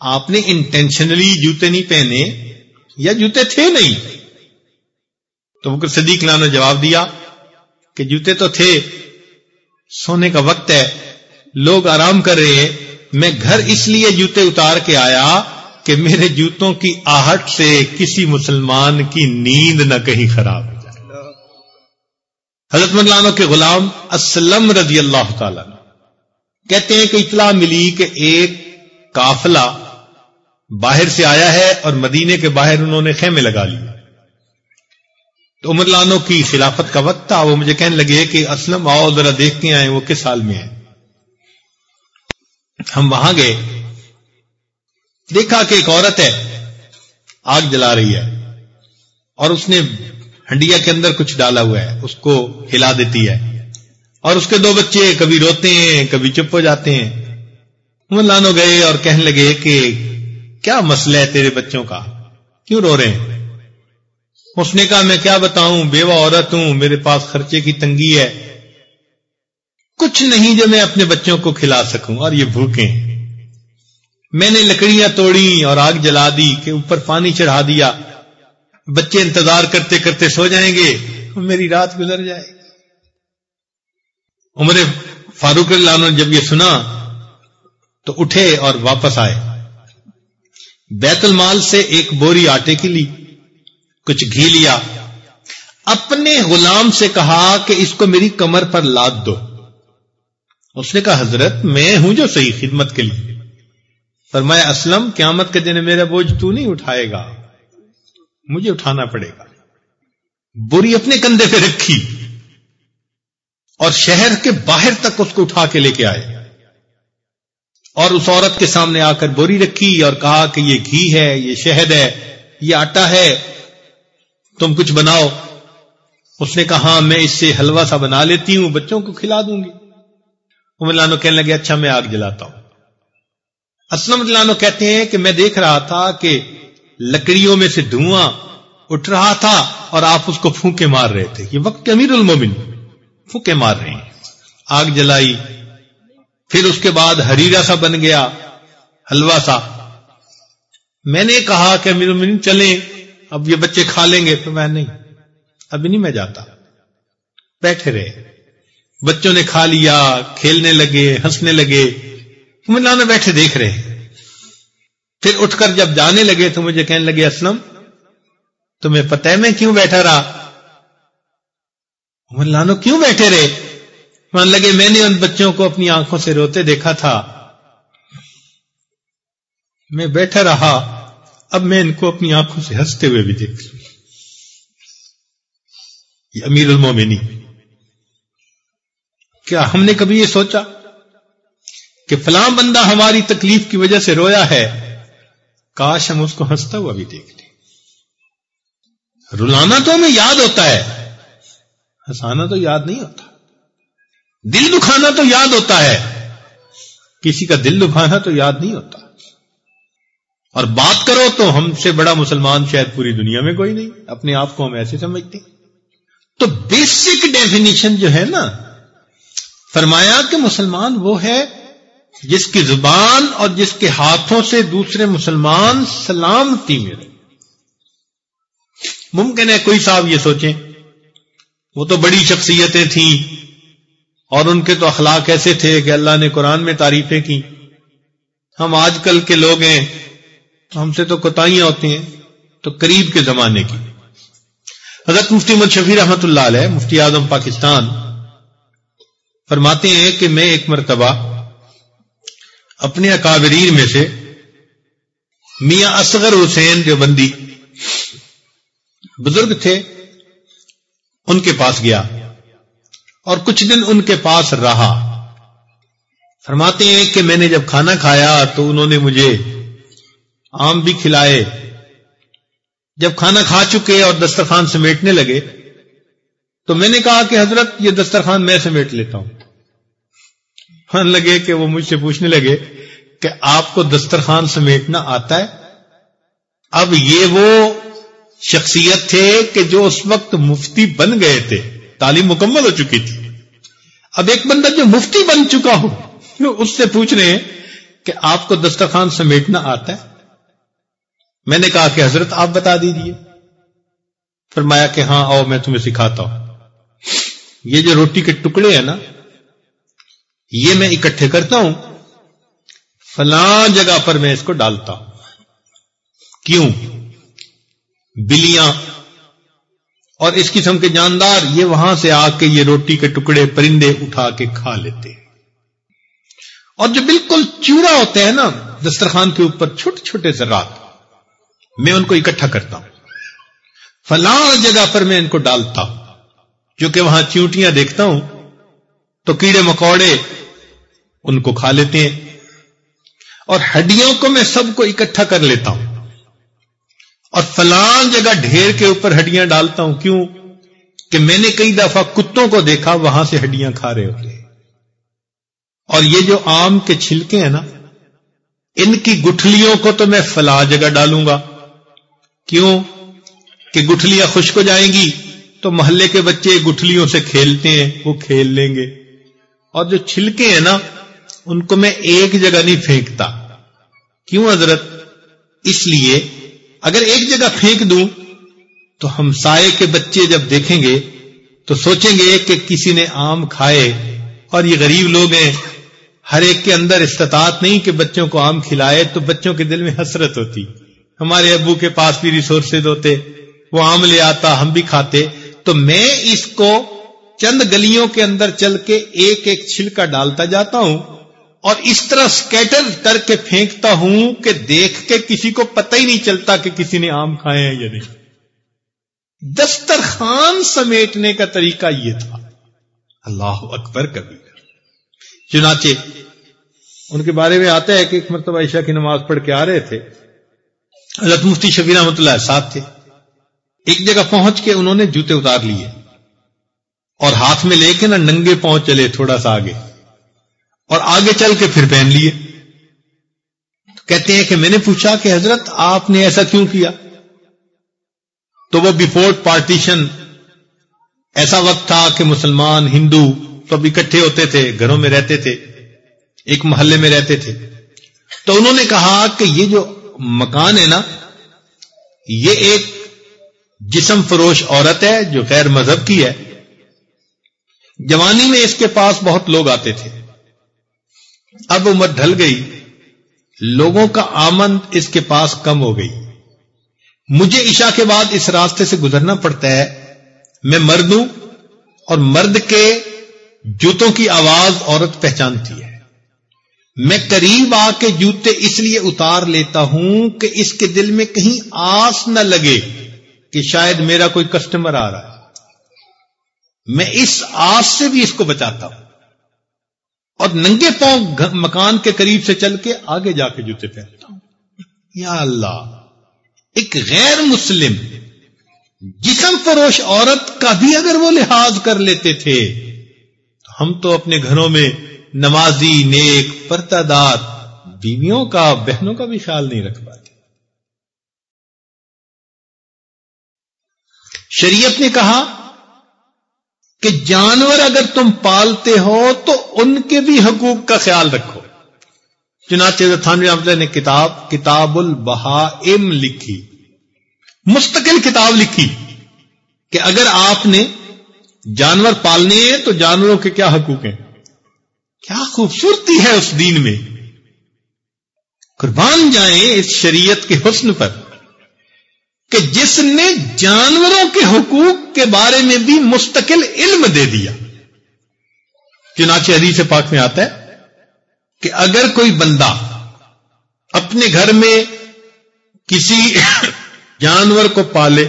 Speaker 1: آپ نے انٹینشنلی جوتے نہیں پہنے یا جوتے تھے نہیں؟ تو بکر صدیق نے جواب دیا کہ جوتے تو تھے، سونے کا وقت ہے، لوگ آرام کر رہے ہیں، میں گھر اس لیے جوتے اتار کے آیا کہ میرے جوتوں کی آہٹ سے کسی مسلمان کی نیند نہ کہیں خراب ہو جائے۔ حضرت ملانوں کے غلام اسلم رضی اللہ تعالی کہتے ہیں کہ اطلاع ملی کہ ایک کافلا باہر سے آیا ہے اور مدینے کے باہر انہوں نے خیمے لگا لیے۔ تو عمر لانوں کی خلافت کا وقت تھا، وہ مجھے کہنے لگے کہ اسلم، آؤ ذرا دیکھتے آئے وہ کس حال میں ہے ہم وہاں گئے۔ دیکھا کہ ایک عورت ہے، آگ جلا رہی ہے، اور اس نے ہنڈیا کے اندر کچھ ڈالا ہوا ہے، اس کو ہلا دیتی ہے۔ اور اس کے دو بچے کبھی روتے ہیں، کبھی چپ ہو جاتے ہیں۔ عمر لانو گئے اور کہنے لگے کہ کیا مسئلہ ہے تیرے بچوں کا؟ کیوں رو رہے ہیں؟ اس نے کہا، میں کیا بتاؤں، بیوہ عورت ہوں، میرے پاس خرچے کی تنگی ہے۔ کچھ نہیں جو میں اپنے بچوں کو کھلا سکوں، اور یہ بھوکیں۔ میں نے لکڑیاں توڑی اور آگ جلا دی کہ اوپر پانی چڑھا دیا۔ بچے انتظار کرتے کرتے سو جائیں گے، میری رات گزر جائے۔ عمر فاروق اللہ نے جب یہ سنا، تو اٹھے اور واپس آئے۔ بیت المال سے ایک بوری آٹے کی لی۔ کچھ گھی لیا۔ اپنے غلام سے کہا کہ اس کو میری کمر پر لاد دو۔ اس نے کہا، حضرت، میں ہوں جو صحیح خدمت کے لیے۔ پر میں اسلم، قیامت کے دن میرا بوجھ تو نہیں اٹھائے گا، مجھے اٹھانا پڑے گا۔ بوری اپنے کندھے پہ رکھی اور شہر کے باہر تک اس کو اٹھا کے لے کے آئے۔ اور اس عورت کے سامنے آ کر بوری رکھی اور کہا کہ یہ گھی ہے، یہ شہد ہے، یہ آٹا ہے۔ تم کچھ بناؤ۔ اس نے کہا ہاں، میں اس سے حلوہ سا بنا لیتی ہوں بچوں کو کھلا دوں گی۔ لانو کہنے لگے اچھا میں آگ جلاتا ہوں۔ اسلم لانو کہتے ہیں کہ میں دیکھ رہا تھا کہ لکڑیوں میں سے دھواں اٹھ رہا تھا اور آپ اس کو پھونکے مار رہے تھے۔ یہ وقت امیر المومن پھوکے مار رہے ہیں۔ آگ جلائی۔ پھر اس کے بعد ہریرا سا بن گیا حلوا سا۔ میں نے کہا کہ امیر چلیں۔ اب یہ بچے کھا لیں گے تو میں نہیں۔ ابھی نہیں میں جاتا۔ بیٹھے رہے۔ بچوں نے کھا لیا، کھیلنے لگے، ہنسنے لگے۔ لانا بیٹھے دیکھ رہے۔ پھر اٹھ کر جب جانے لگے تو مجھے کہنے لگے، اسلم، تمہیں پتہ ہے میں کیوں بیٹھا رہا؟ لانو کیوں بیٹھے رہے؟ مان لگے، میں نے ان بچوں کو اپنی آنکھوں سے روتے دیکھا تھا۔ میں بیٹھا رہا۔ اب میں ان کو اپنی آنکھوں سے ہنستے ہوئے بھی دیکھ یہ امیر المومنی کیا ہم نے کبھی یہ سوچا کہ فلاں بندہ ہماری تکلیف کی وجہ سے رویا ہے؟ کاش ہم اس کو ہنستا ہوا بھی دیکھ لیں رلانا تو ہمیں یاد ہوتا ہے۔ ہنسانا تو یاد نہیں ہوتا۔ دل دکھانا تو یاد ہوتا ہے۔ کسی کا دل دکھانا تو یاد نہیں ہوتا۔ اور بات کرو تو ہم سے بڑا مسلمان شاید پوری دنیا میں کوئی نہیں، اپنے آپ کو ہم ایسے سمجھتے تو بیسک ڈیفینیشن جو ہے نا، فرمایا کہ مسلمان وہ ہے جس کی زبان اور جس کے ہاتھوں سے دوسرے مسلمان سلامتی میں رہے۔ ممکن ہے کوئی صاحب یہ سوچیں، وہ تو بڑی شخصیتیں تھیں اور ان کے تو اخلاق ایسے تھے کہ اللہ نے قرآن میں تعریفیں کی۔ ہم آج کل کے لوگ ہیں ہم سے تو کوتاہیاں ہوتی ہیں تو قریب کے زمانے کی۔ حضرت مفتی مد شفیع رحمت اللہ علیہ، مفتی اعظم پاکستان، فرماتے ہیں کہ میں ایک مرتبہ اپنے اکابرین میں سے میاں اصغر حسین جو بندی بزرگ تھے، ان کے پاس گیا اور کچھ دن ان کے پاس رہا۔ فرماتے ہیں کہ میں نے جب کھانا کھایا تو انہوں نے مجھے آم بھی کھلائے۔ جب کھانا کھا چکے اور دسترخوان سمیٹنے لگے، تو میں نے کہا کہ حضرت، یہ دسترخوان میں سمیٹ لیتا ہوں۔ لگے کہ وہ مجھ سے پوچھنے لگے کہ آپ کو دسترخوان سمیٹنا آتا ہے؟ اب یہ وہ شخصیت تھے کہ جو اس وقت مفتی بن گئے تھے۔ تعلیم مکمل ہو چکی تھی۔ اب ایک بندہ جو مفتی بن چکا ہو، اس سے پوچھ رہے ہیں کہ آپ کو دسترخوان سمیٹنا آتا ہے؟ میں نے کہا کہ حضرت آپ بتا دیجیے فرمایا کہ ہاں آؤ، میں تمہیں سکھاتا ہوں۔ یہ جو روٹی کے ٹکڑے ہیں نا، یہ میں اکٹھے کرتا ہوں۔ فلاں جگہ پر میں اس کو ڈالتا ہوں۔ کیوں؟ بلیاں۔ اور اس قسم کے جاندار یہ وہاں سے آ کے یہ روٹی کے ٹکڑے پرندے اٹھا کے کھا لیتے۔ ہیں اور جو بالکل چورا ہوتے ہیں نا، دسترخوان کے اوپر چھوٹے چھوٹے زراعت میں ان کو اکٹھا کرتا ہوں۔ فلاں جگہ پر میں ان کو ڈالتا ہوں۔ کیونکہ وہاں چیوٹیاں دیکھتا ہوں، تو کیڑے مکوڑے ان کو کھا لیتے ہیں۔ اور ہڈیوں کو میں سب کو اکٹھا کر لیتا ہوں۔ اور فلان جگہ ڈھیر کے اوپر ہڈیاں ڈالتا ہوں۔ کیوں؟ کہ میں نے کئی دفعہ کتوں کو دیکھا وہاں سے ہڈیاں کھا رہے ہوتے اور یہ جو آم کے چھلکے ہیں نا، ان کی گٹھلیوں کو تو میں فلا جگہ ڈالوں گا۔ کیوں کہ گٹھلیاں خشک ہو جائیں گی؟ تو محلے کے بچے گٹھلیوں سے کھیلتے ہیں، وہ کھیل لیں گے۔ اور جو چھلکے ہیں نا، ان کو میں ایک جگہ نہیں پھینکتا۔ کیوں حضرت؟ اس لیے اگر ایک جگہ پھینک دوں، تو ہم سائے کے بچے جب دیکھیں گے، تو سوچیں گے کہ کسی نے آم کھائے۔ اور یہ غریب لوگ ہیں، ہر ایک کے اندر استطاعت نہیں کہ بچوں کو آم کھلائے، تو بچوں کے دل میں حسرت ہوتی۔ ہمارے ابو کے پاس بھی ریسورسز ہوتے، وہ آم لے آتا، ہم بھی کھاتے۔ تو میں اس کو چند گلیوں کے اندر چل کے ایک ایک چھلکا ڈالتا جاتا ہوں اور اس طرح سکیٹر کر کے پھینکتا ہوں کہ دیکھ کے کسی کو پتہ ہی نہیں چلتا کہ کسی نے آم کھائے ہیں یا نہیں۔ دسترخوان سمیٹنے کا طریقہ یہ تھا۔ اللہ اکبر کبھی۔ چنانچہ ان کے بارے میں آتا ہے کہ ایک مرتبہ عشاء کی نماز پڑھ کے آ رہے تھے۔ حضرت مفتی شبیر احمد اللہ ساتھ تھے۔ ایک جگہ پہنچ کے انہوں نے جوتے اتار لیے اور ہاتھ میں لے کے نا ننگے پہنچ چلے تھوڑا سا آگے اور آگے چل کے پھر پہن لیے۔ کہتے ہیں کہ میں نے پوچھا کہ حضرت آپ نے ایسا کیوں کیا؟ تو وہ بفور پارٹیشن ایسا وقت تھا کہ مسلمان ہندو سب اکٹھے ہوتے تھے، گھروں میں رہتے تھے، ایک محلے میں رہتے تھے۔ تو انہوں نے کہا کہ یہ جو مکان ہے نا، یہ ایک جسم فروش عورت ہے جو غیر مذہب کی ہے۔ جوانی میں اس کے پاس بہت لوگ آتے تھے۔ اب عمر ڈھل گئی۔ لوگوں کا آمد اس کے پاس کم ہو گئی۔ مجھے عشاء کے بعد اس راستے سے گزرنا پڑتا ہے۔ میں مرد ہوں اور مرد کے جوتوں کی آواز عورت پہچانتی ہے۔ میں قریب آ کے جوتے اس لیے اتار لیتا ہوں کہ اس کے دل میں کہیں آس نہ لگے کہ شاید میرا کوئی کسٹمر آ رہا ہے۔ میں اس آس سے بھی اس کو بچاتا ہوں۔ اور ننگے پاؤں مکان کے قریب سے چل کے آگے جا کے جوتے پہنتا ہوں۔ یا اللہ، ایک غیر مسلم جسم فروش عورت کا بھی اگر وہ لحاظ کر لیتے تھے، تو ہم تو اپنے گھروں میں نمازی نیک پرتا دار بیویوں کا بہنوں کا بھی خیال نہیں رکھ پاتے شریعت نے کہا کہ جانور اگر تم پالتے ہو تو ان کے بھی حقوق کا خیال رکھو۔ چنانچہ تھانوی احمد نے کتاب کتاب البہا لکھی۔ مستقل کتاب لکھی کہ اگر آپ نے جانور پالنے ہیں تو جانوروں کے کیا حقوق ہیں؟ کیا خوبصورتی ہے اس دین میں؟ قربان جائیں اس شریعت کے حسن پر کہ جس نے جانوروں کے حقوق کے بارے میں بھی مستقل علم دے دیا۔ چنانچہ حدیث پاک میں آتا ہے کہ اگر کوئی بندہ اپنے گھر میں کسی جانور کو پالے،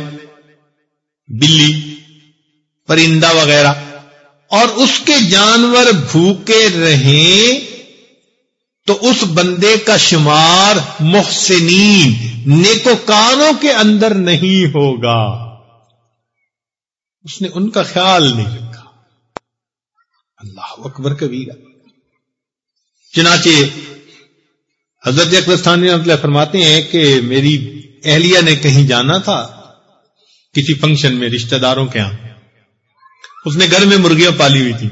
Speaker 1: بلی، پرندہ وغیرہ اور اس کے جانور بھوکے رہیں تو اس بندے کا شمار محسنین، نیکوکاروں کے اندر نہیں ہوگا۔ اس نے ان کا خیال نہیں رکھا۔ اللہ اکبر کبیر چنانچہ حضرت اکبرستانی مطلب فرماتے ہیں کہ میری اہلیہ نے کہیں جانا تھا، کسی فنکشن میں رشتہ داروں کے ہاں۔ اس نے گھر میں مرغیاں پالی ہوئی تھی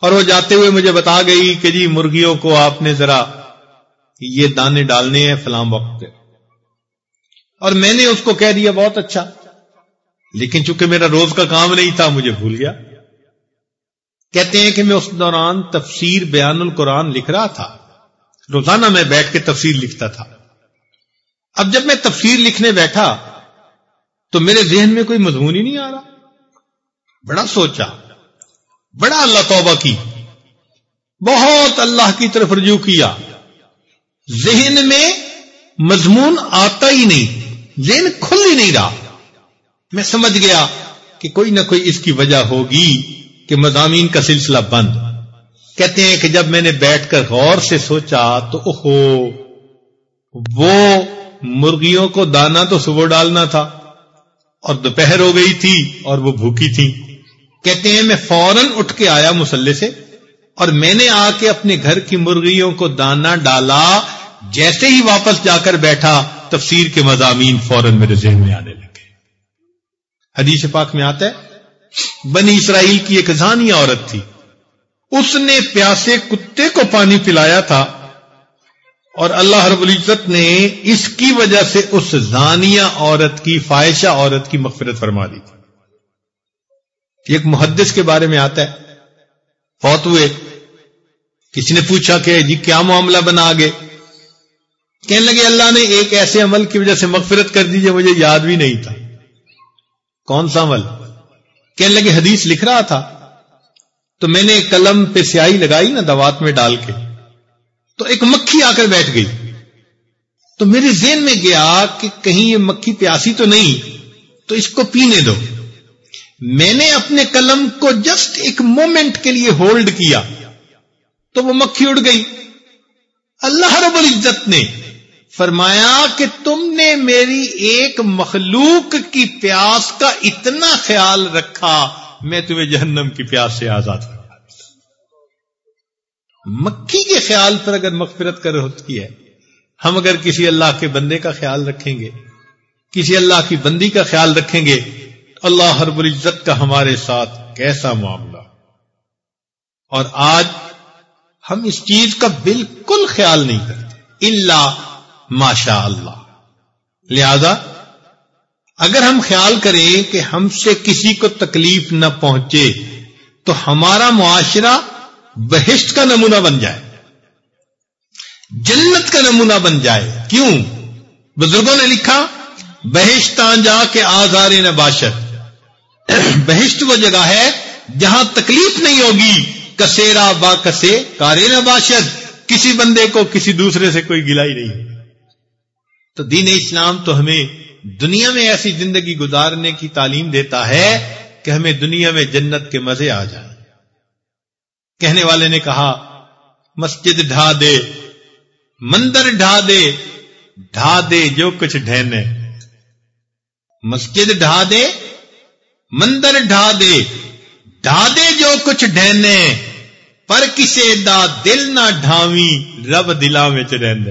Speaker 1: اور وہ جاتے ہوئے مجھے بتا گئی کہ جی مرغیوں کو آپ نے ذرا یہ دانے ڈالنے ہیں فلام وقت پہ اور میں نے اس کو کہہ دیا، بہت اچھا۔ لیکن چونکہ میرا روز کا کام نہیں تھا، مجھے بھول گیا۔ کہتے ہیں کہ میں اس دوران تفسیر بیان القرآن لکھ رہا تھا۔ روزانہ میں بیٹھ کے تفسیر لکھتا تھا۔ اب جب میں تفسیر لکھنے بیٹھا، تو میرے ذہن میں کوئی مضمون ہی نہیں آ رہا۔ بڑا سوچا، بڑا اللہ توبہ کی، بہت اللہ کی طرف رجوع کیا۔ ذہن میں مضمون آتا ہی نہیں، ذہن کھل ہی نہیں رہا۔ میں سمجھ گیا کہ کوئی نہ کوئی اس کی وجہ ہوگی کہ مضامین کا سلسلہ بند۔ کہتے ہیں کہ جب میں نے بیٹھ کر غور سے سوچا تو اوہو، وہ مرغیوں کو دانا تو صبح ڈالنا تھا اور دوپہر ہو گئی تھی اور وہ بھوکی تھی کہتے ہیں میں فوراً اٹھ کے آیا مسلح سے اور میں نے آ کے اپنے گھر کی مرغیوں کو دانا ڈالا، جیسے ہی واپس جا کر بیٹھا، تفسیر کے مضامین فوراً میرے ذہن میں آنے لگے۔ حدیث پاک میں آتا ہے، بنی اسرائیل کی ایک زانی عورت تھی۔ اس نے پیاسے کتے کو پانی پلایا تھا اور اللہ رب العزت نے اس کی وجہ سے اس زانیہ عورت کی فائشہ عورت کی مغفرت فرما دی تھی۔ ایک محدث کے بارے میں آتا ہے۔ فوت ہوئے کسی نے پوچھا کہ جی کیا معاملہ بنا آگے؟ کہنے لگے اللہ نے ایک ایسے عمل کی وجہ سے مغفرت کر دیجیے مجھے یاد بھی نہیں تھا۔ کون سا عمل؟ کہنے لگے حدیث لکھ رہا تھا۔ تو میں نے قلم پہ سیاہی لگائی نا دوات میں ڈال کے۔ تو ایک مکھی آ کر بیٹھ گئی۔ تو میرے ذہن میں گیا کہ کہیں یہ مکھی پیاسی تو نہیں، تو اس کو پینے دو۔ میں نے اپنے قلم کو جسٹ ایک مومنٹ کے لیے ہولڈ کیا، تو وہ مکھی اڑ گئی۔ اللہ رب العزت نے فرمایا کہ تم نے میری ایک مخلوق کی پیاس کا اتنا خیال رکھا، میں تمہیں جہنم کی پیاس سے آزاد کروں مکھی کے خیال پر اگر مغفرت کر ہوتی ہے، ہم اگر کسی اللہ کے بندے کا خیال رکھیں گے، کسی اللہ کی بندی کا خیال رکھیں گے اللہ ہر العزت کا ہمارے ساتھ کیسا معاملہ؟ اور آج ہم اس چیز کا بالکل خیال نہیں کرتے۔ اللہ ماشاء اللہ۔ لہذا اگر ہم خیال کریں کہ ہم سے کسی کو تکلیف نہ پہنچے تو ہمارا معاشرہ بہشت کا نمونہ بن جائے۔ جنت کا نمونہ بن جائے۔ کیوں؟ بزرگوں نے لکھا بہشتان جا کے آزار نباشت۔ بہشت وہ جگہ ہے جہاں تکلیف نہیں ہوگی کسیرا با کسے، کارے نباشت کسی بندے کو کسی دوسرے سے کوئی گلائی نہیں۔ تو دین اسلام تو ہمیں دنیا میں ایسی زندگی گزارنے کی تعلیم دیتا ہے کہ ہمیں دنیا میں جنت کے مزے آ جائیں۔ کہنے والے نے کہا، مسجد ڈھا دے، مندر ڈھا دے ڈھا دے جو کچھ ڈھہنے مسجد ڈھا دے مندر ڈھا دے۔ ڈھا دے جو کچھ ڈھہنے پر کسے دا دل نہ ڈھاوی رب دلا میں چرند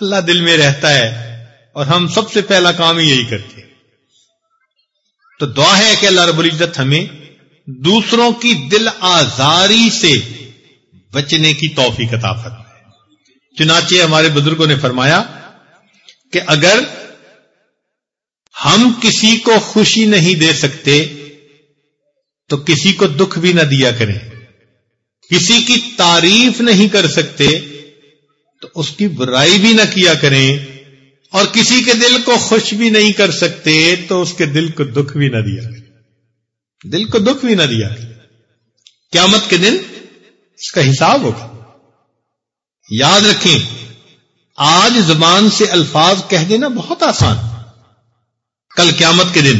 Speaker 1: اللہ دل میں رہتا ہے اور ہم سب سے پہلا کام ہی یہی کرتے ہیں۔ تو دعا ہے کہ اللہ رب العزت ہمیں دوسروں کی دل آزاری سے بچنے کی توفیق عطا فرمائے۔ چنانچہ ہمارے بزرگوں نے فرمایا کہ اگر ہم کسی کو خوشی نہیں دے سکتے، تو کسی کو دکھ بھی نہ دیا کریں۔ کسی کی تعریف نہیں کر سکتے، تو اس کی برائی بھی نہ کیا کریں۔ اور کسی کے دل کو خوش بھی نہیں کر سکتے، تو اس کے دل کو دکھ بھی نہ دیا۔ دل کو دکھ بھی نہ دیا۔ قیامت کے دن اس کا حساب ہوگا۔ یاد رکھیں، آج زبان سے الفاظ کہہ دینا بہت آسان۔ کل قیامت کے دن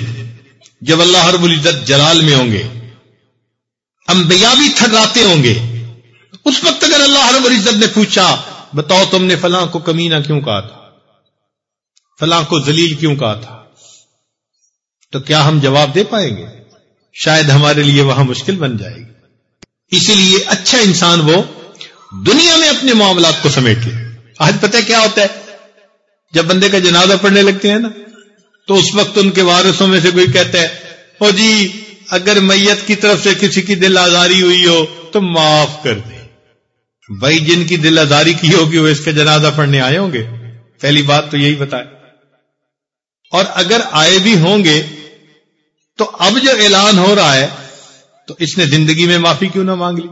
Speaker 1: جب اللہ رب العزت جلال میں ہوں گے، انبیاء بھی تھراتے ہوں گے۔ اس وقت اگر اللہ رب العزت نے پوچھا، بتاؤ تم نے فلاں کو کمینہ کیوں کہا تھا؟ فلاں کو ذلیل کیوں کہا تھا؟ تو کیا ہم جواب دے پائیں گے؟ شاید ہمارے لیے وہاں مشکل بن جائے گی۔ اسی لیے اچھا انسان وہ دنیا میں اپنے معاملات کو سمیٹ لے آج پتہ کیا ہوتا ہے؟ جب بندے کا جنازہ پڑھنے لگتے ہیں نا تو اس وقت ان کے وارثوں میں سے کوئی کہتا ہے، او جی اگر میت کی طرف سے کسی کی دل آزاری ہوئی ہو، تو معاف کر دے. بھائی، جن کی دل آزاری کی ہوگی، وہ اس کے جنازہ پڑھنے آئے ہوں گے؟ پہلی بات تو یہی بتائے۔ اور اگر آئے بھی ہوں گے، تو اب جو اعلان ہو رہا ہے، تو اس نے زندگی میں معافی کیوں نہ مانگ لی؟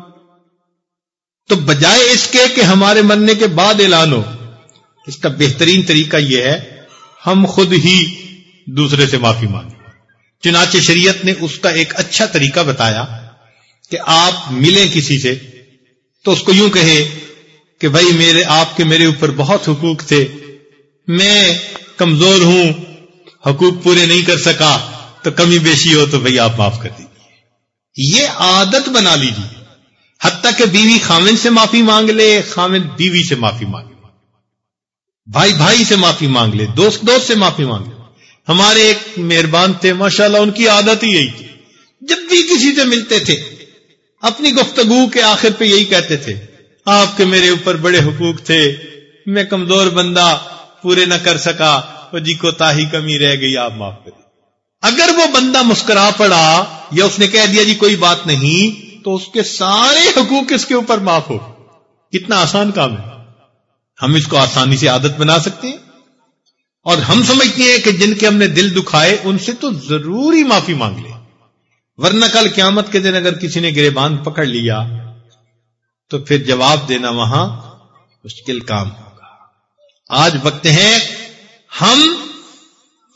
Speaker 1: تو بجائے اس کے کہ ہمارے مرنے کے بعد اعلان ہو، اس کا بہترین طریقہ یہ ہے، ہم خود ہی دوسرے سے معافی مانگیں چنانچہ شریعت نے اس کا ایک اچھا طریقہ بتایا کہ آپ ملیں کسی سے تو اس کو یوں کہے کہ بھائی میرے، آپ کے میرے اوپر بہت حقوق تھے، میں کمزور ہوں، حقوق پورے نہیں کر سکا، تو کمی بیشی ہو تو بھائی آپ معاف کر دیجیے یہ عادت بنا لیجیے حتیٰ کہ بیوی خامن سے معافی مانگ لے، خامن بیوی سے معافی مانگ لے۔ بھائی بھائی سے معافی مانگ لے، دوست دوست سے معافی مانگ لے۔ ہمارے ایک مہربان تھے، ماشاءاللہ ان کی عادت ہی یہی تھی۔ جب بھی کسی سے ملتے تھے، اپنی گفتگو کے آخر پہ یہی کہتے تھے، آپ کے میرے اوپر بڑے حقوق تھے، میں کمزور بندہ پورے نہ کر سکا وہ جی کو تاہی کمی رہ گئی، آپ معاف کریں۔ اگر وہ بندہ مسکرا پڑا یا اس نے کہہ دیا جی کوئی بات نہیں، تو اس کے سارے حقوق اس کے اوپر معاف ہو۔ کتنا آسان کام ہے۔ ہم اس کو آسانی سے عادت بنا سکتے ہیں۔ اور ہم سمجھتے ہیں کہ جن کے ہم نے دل دکھائے ان سے تو ضروری معافی مانگ لے۔ ورنہ کل قیامت کے دن اگر کسی نے گرے باندھ پکڑ لیا، تو پھر جواب دینا وہاں مشکل کام ہوگا۔ آج وقت ہے، ہم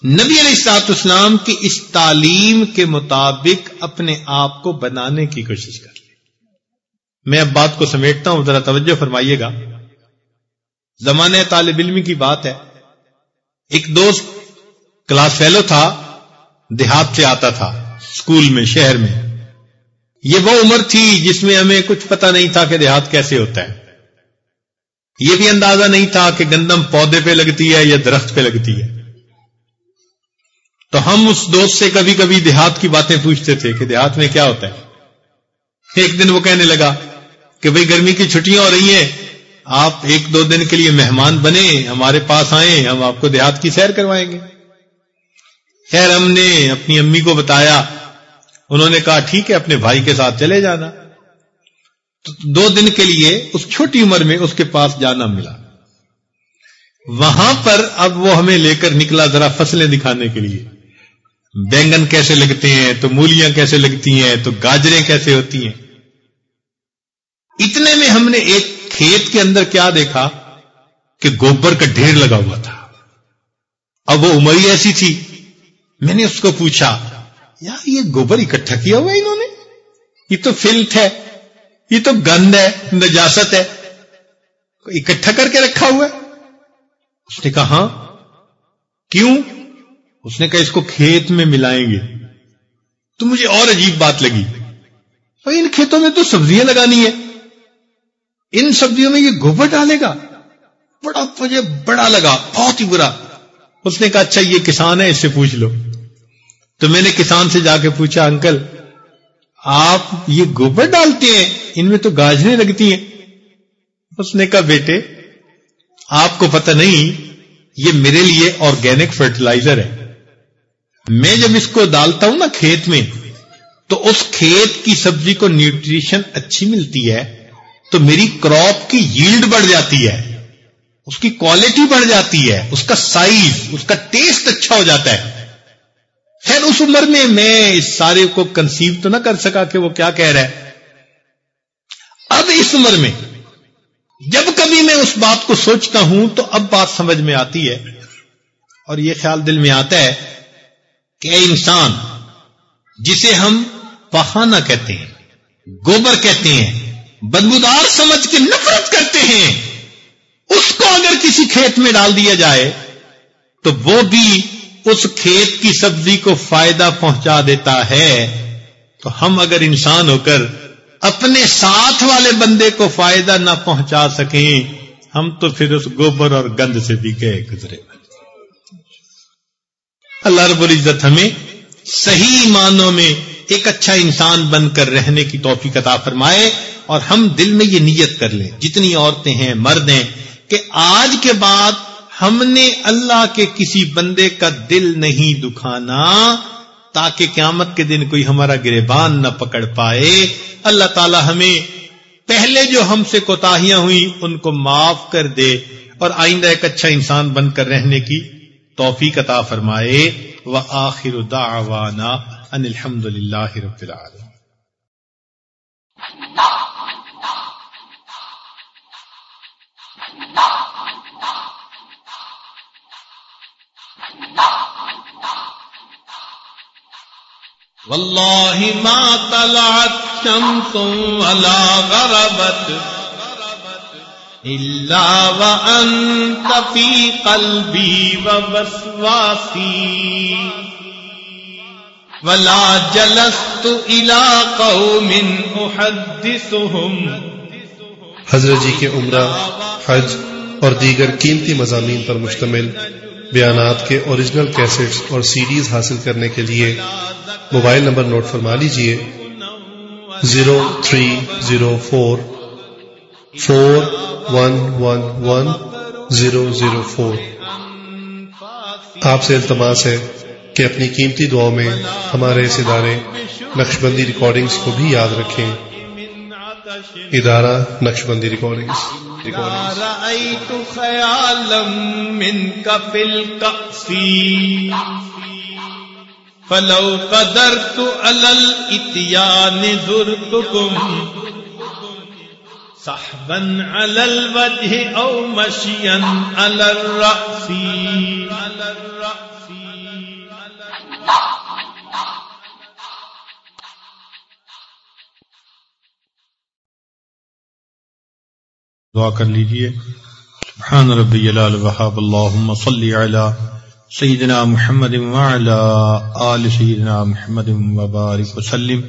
Speaker 1: نبی علیہ السلاط اسلام کی اس تعلیم کے مطابق اپنے آپ کو بنانے کی کوشش کر لیں۔ میں اب بات کو سمیٹتا ہوں، ذرا توجہ فرمائیے گا۔ زمانے طالب علمی کی بات ہے۔ ایک دوست کلاس فیلو تھا، دیہات سے آتا تھا اسکول میں، شہر میں۔ یہ وہ عمر تھی جس میں ہمیں کچھ پتہ نہیں تھا کہ دیہات کیسے ہوتا ہے۔ یہ بھی اندازہ نہیں تھا کہ گندم پودے پہ لگتی ہے یا درخت پہ لگتی ہے۔ تو ہم اس دوست سے کبھی کبھی دیہات کی باتیں پوچھتے تھے کہ دیہات میں کیا ہوتا ہے۔ ایک دن وہ کہنے لگا کہ بھئی گرمی کی چھٹیاں ہو رہی ہیں آپ ایک دو دن کے لیے مہمان بنے، ہمارے پاس آئیں، ہم آپ کو دیہات کی سیر کروائیں گے۔ خیر، ہم نے اپنی امی کو بتایا، انہوں نے کہا، ٹھیک ہے، اپنے بھائی کے ساتھ چلے جانا۔ تو دو دن کے لیے اس چھوٹی عمر میں اس کے پاس جانا ملا۔ وہاں پر اب وہ ہمیں لے کر نکلا ذرا فصلیں دکھانے کے لیے۔ بینگن کیسے لگتے ہیں، تو مولیاں کیسے لگتی ہیں، تو گاجریں کیسے ہوتی ہیں۔ اتنے میں ہم نے ایک کھیت کے اندر کیا دیکھا کہ گوبر کا ڈھیر لگا ہوا تھا۔ اب وہ عمری ایسی تھی۔ میں نے اس کو پوچھا، یار، یہ گوبر اکٹھا کیا ہوا انہوں نے؟ یہ تو فلٹ ہے، یہ تو گند ہے، نجاست ہے۔ اکٹھا کر کے رکھا ہوا ہے؟ اس نے کہا ہاں۔ کیوں؟ اس نے کہا، اس کو کھیت میں ملائیں گے۔ تو مجھے اور عجیب بات لگی۔ ان کھیتوں میں تو سبزیاں لگانی ہے ان سبزیوں میں یہ گوبر ڈالے گا؟ بڑا مجھے بڑا لگا، بہت ہی برا۔ اس نے کہا اچھا یہ کسان ہے، اس سے پوچھ لو۔ تو میں نے کسان سے جا کے پوچھا، انکل، آپ یہ گوبر ڈالتے ہیں؟ ان میں تو گاجریں لگتی ہیں۔ اس نے کہا، بیٹے، آپ کو پتہ نہیں، یہ میرے لیے آرگینک فرٹیلائزر ہے۔ میں جب اس کو ڈالتا ہوں نا کھیت میں، تو اس کھیت کی سبزی کو نیوٹریشن اچھی ملتی ہے۔ تو میری کراپ کی ییلڈ بڑھ جاتی ہے، اس کی کوالٹی بڑھ جاتی ہے، اس کا سائز اس کا ٹیسٹ اچھا ہو جاتا ہے۔ خیر، اس عمر میں میں اس سارے کو کنسیو تو نہ کر سکا کہ وہ کیا کہہ رہا ہے۔ اب اس عمر میں، جب کبھی میں اس بات کو سوچتا ہوں تو اب بات سمجھ میں آتی ہے۔ اور یہ خیال دل میں آتا ہے کہ اے انسان، جسے ہم پہانا کہتے ہیں، گوبر کہتے ہیں بدبودار سمجھ کے نفرت کرتے ہیں، اس کو اگر کسی کھیت میں ڈال دیا جائے، تو وہ بھی اس کھیت کی سبزی کو فائدہ پہنچا دیتا ہے۔ تو ہم اگر انسان ہو کر اپنے ساتھ والے بندے کو فائدہ نہ پہنچا سکیں، ہم تو پھر اس گوبر اور گند سے بھی گئے گزرے۔ اللہ رب العزت ہمیں صحیح معنوں میں ایک اچھا انسان بن کر رہنے کی توفیق عطا فرمائے اور ہم دل میں یہ نیت کر لیں۔ جتنی عورتیں ہیں، مرد ہیں، کہ آج کے بعد ہم نے اللہ کے کسی بندے کا دل نہیں دکھانا تاکہ قیامت کے دن کوئی ہمارا گریبان نہ پکڑ پائے۔ اللہ تعالی ہمیں پہلے جو ہم سے کوتاہیاں ہوئی ان کو معاف کر دے اور آئندہ ایک اچھا انسان بن کر رہنے کی توفیق عطا فرمائے۔ و آخر دعوانا ان الحمد للہ رب العالمين والله ما طلعت شمس ولا غربت إلا وأنت في قلبي ووسواسي ولا جلست إلى قوم أحدثهم
Speaker 2: حضرت جی کے عمرہ، حج اور دیگر قیمتی مضامین پر مشتمل بیانات کے اوریجنل کیسٹس اور سیڈیز حاصل کرنے کے لیے موبائل نمبر نوٹ فرما لیجیے zero three zero four four one one one zero zero four. آپ سے التماس ہے۔ کہ اپنی قیمتی دعاؤں میں ہمارے اس ادارے نقش بندی ریکارڈنگس کو بھی یاد رکھیں۔ ادارہ نقش بندی ریکارڈنگس
Speaker 1: فلو قدرت على الاتيان زرتكم صحبا على الوجه او مشيا على الرأس. دعا کر لیجیے۔ سبحان ربی جلال وحاب اللہم صلی علی سیدنا محمد وعلا آل سیدنا محمد وبارک وسلم۔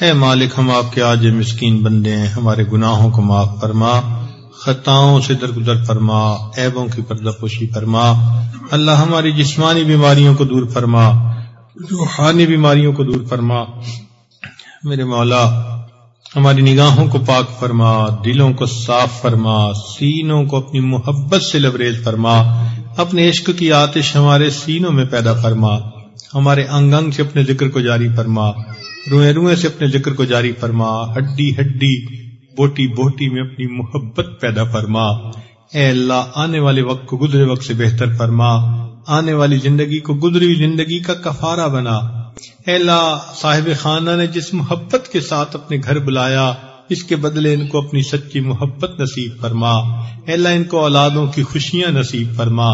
Speaker 1: اے مالک، ہم آپ کے آج مسکین بندے ہیں۔ ہمارے گناہوں کو معاف فرما، خطاؤں سے درگزر فرما، عیبوں کی پردہ پوشی فرما۔ اللہ ہماری جسمانی بیماریوں کو دور فرما، روحانی بیماریوں کو دور فرما۔ میرے مولا ہماری نگاہوں کو پاک فرما، دلوں کو صاف فرما، سینوں کو اپنی محبت سے لبریز فرما، اپنے عشق کی آتش ہمارے سینوں میں پیدا فرما، ہمارے انگ انگ سے اپنے ذکر کو جاری فرما روئے روئے سے اپنے ذکر کو جاری فرما، ہڈی ہڈی، بوٹی بوٹی میں اپنی محبت پیدا فرما۔ اے اللہ، آنے والے وقت کو گزرے وقت سے بہتر فرما۔ آنے والی زندگی کو گزری ہوئی زندگی کا کفارہ بنا۔ اے اللہ صاحب خانہ نے جس محبت کے ساتھ اپنے گھر بلایا، اس کے بدلے ان کو اپنی سچی محبت نصیب فرما۔ اے اللہ ان کو اولادوں کی خوشیاں نصیب فرما۔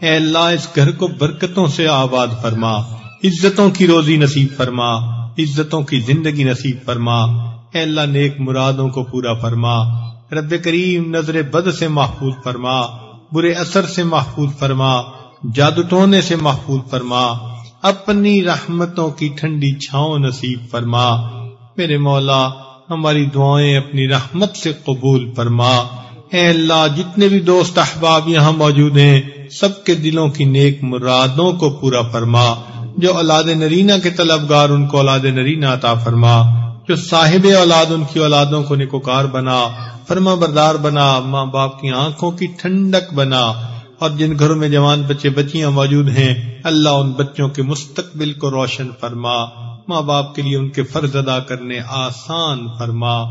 Speaker 1: اے اللہ اس گھر کو برکتوں سے آباد فرما۔ عزتوں کی روزی نصیب فرما۔ عزتوں کی زندگی نصیب فرما۔ اے اللہ نیک مرادوں کو پورا فرما۔ رب کریم نظر بد سے محفوظ فرما۔ برے اثر سے محفوظ فرما۔ جادو ٹونے سے محفوظ فرما۔ اپنی رحمتوں کی ٹھنڈی چھاؤں نصیب فرما۔ میرے مولا، ہماری دعائیں اپنی رحمت سے قبول فرما۔ اے اللہ، جتنے بھی دوست احباب یہاں موجود ہیں، سب کے دلوں کی نیک مرادوں کو پورا فرما۔ جو اولاد نرینہ کے طلبگار ان کو اولاد نرینہ عطا فرما۔ جو صاحب اولاد ان کی اولادوں کو نکوکار بنا، فرما بردار بنا، ماں باپ کی آنکھوں کی ٹھنڈک بنا۔ اور جن گھروں میں جوان بچے بچیاں موجود ہیں، اللہ ان بچوں کے مستقبل کو روشن فرما، ماں باپ کے لیے ان کے فرض ادا کرنے آسان فرما۔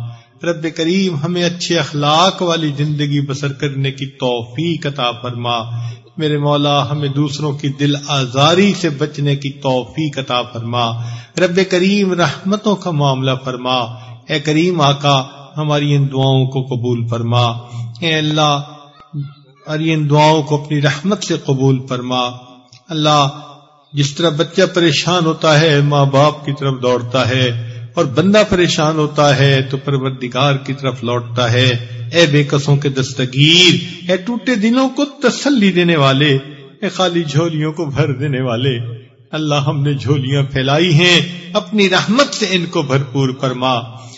Speaker 1: رب کریم ہمیں اچھے اخلاق والی زندگی بسر کرنے کی توفیق عطا فرما۔ میرے مولا، ہمیں دوسروں کی دل آزاری سے بچنے کی توفیق عطا فرما۔ رب کریم رحمتوں کا معاملہ فرما۔ اے کریم آقا، ہماری ان دعاؤں کو قبول فرما۔ اے اللہ اور ان دعاؤں کو اپنی رحمت سے قبول فرما۔ اللہ جس طرح بچہ پریشان ہوتا ہے، ماں باپ کی طرف دوڑتا ہے، اور بندہ پریشان ہوتا ہے، تو پروردگار کی طرف لوٹتا ہے۔ اے بے قصوں کے دستگیر، اے ٹوٹے دنوں کو تسلی دینے والے، اے خالی جھولیوں کو بھر دینے والے۔ اللہ ہم نے جھولیاں پھیلائی ہیں، اپنی رحمت سے ان کو بھرپور فرما۔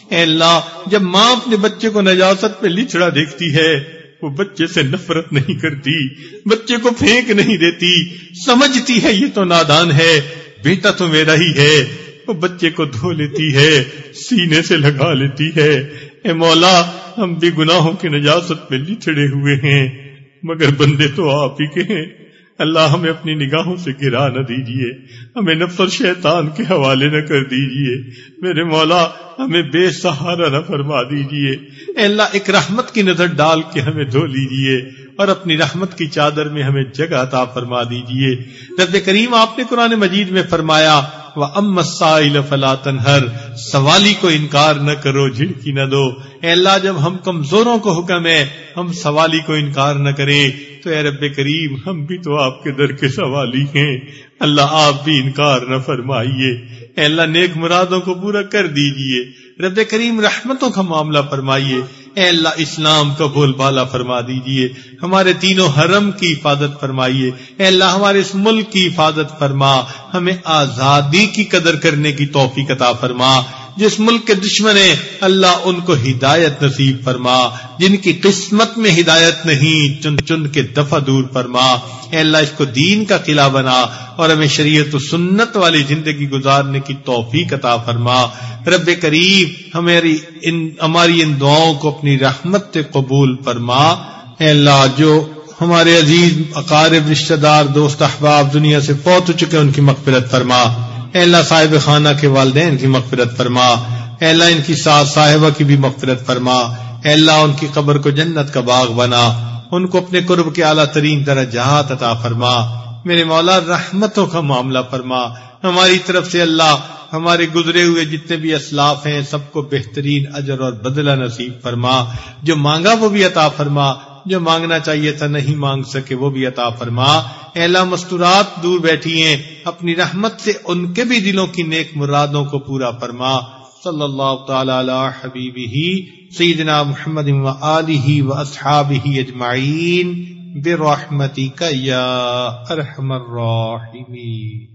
Speaker 1: اے اللہ، جب ماں اپنے بچے کو نجاست پہ لچڑا دیکھتی ہے وہ بچے سے نفرت نہیں کرتی، بچے کو پھینک نہیں دیتی۔ سمجھتی ہے یہ تو نادان ہے، بیٹا تو میرا ہی ہے۔ وہ بچے کو دھو لیتی ہے، سینے سے لگا لیتی ہے۔ اے مولا، ہم بھی گناہوں کی نجاست میں لچڑے ہوئے ہیں، مگر بندے تو آپ ہی کے ہیں۔ اللہ ہمیں اپنی نگاہوں سے گرا نہ دیجیے ہمیں نفر شیطان کے حوالے نہ کر دیجیے میرے مولا، ہمیں بے سہارا نہ فرما دیجیے اللہ، ایک رحمت کی نظر ڈال کے ہمیں دھو لیجیے اور اپنی رحمت کی چادر میں ہمیں جگہ عطا فرما دیجیے رب کریم، آپ نے قرآن مجید میں فرمایا وہ ام فلا تنہر سوالی کو انکار نہ کرو، جھڑکی نہ دو۔ اے اللہ، جب ہم کمزوروں کو حکم ہے، ہم سوالی کو انکار نہ کرے تو اے رب کریم، ہم بھی تو آپ کے در کے سوالی ہیں۔ اللہ، آپ بھی انکار نہ فرمائیے۔ اے اللہ، نیک مرادوں کو پورا کر دیجیے۔ رب کریم، رحمتوں کا معاملہ فرمائیے۔ اے اللہ اسلام کا بول بالا فرما دیجیے، ہمارے تینوں حرم کی حفاظت فرمائیے۔ اے اللہ، ہمارے اس ملک کی حفاظت فرما۔ ہمیں آزادی کی قدر کرنے کی توفیق عطا فرما۔ جس ملک کے دشمن ہیں، اللہ ان کو ہدایت نصیب فرما۔ جن کی قسمت میں ہدایت نہیں، چن چن کے دفع دور فرما۔ اے اللہ، اس کو دین کا قلعہ بنا اور ہمیں شریعت و سنت والی زندگی گزارنے کی توفیق عطا فرما۔ رب قریب ہماری ان ہماری ان دعاؤں کو اپنی رحمت سے قبول فرما۔ اے اللہ، جو ہمارے عزیز، اقارب، رشتہ دار، دوست، احباب دنیا سے فوت ہو چکے ان کی مغفرت فرما۔ اے اللہ صاحب خانہ کے والدین کی مغفرت فرما، اے اللہ ان کی ساس صاحبہ کی بھی مغفرت فرما، اے اللہ ان کی قبر کو جنت کا باغ بنا، ان کو اپنے قرب کے اعلیٰ ترین درجات عطا فرما۔ میرے مولا، رحمتوں کا معاملہ فرما۔ ہماری طرف سے اللہ، ہمارے گزرے ہوئے جتنے بھی اسلاف ہیں، سب کو بہترین اجر اور بدلہ نصیب فرما۔ جو مانگا وہ بھی عطا فرما۔ جو مانگنا چاہیے تھا نہیں مانگ سکے وہ بھی عطا فرما۔ اہلا مستورات دور بیٹھی ہیں، اپنی رحمت سے ان کے بھی دلوں کی نیک مرادوں کو پورا فرما۔ صلی اللہ تعالی علی حبیبہ، سیدنا محمد و آلہ و اصحابہ اجمعین، برحمتک یا ارحم الراحمین۔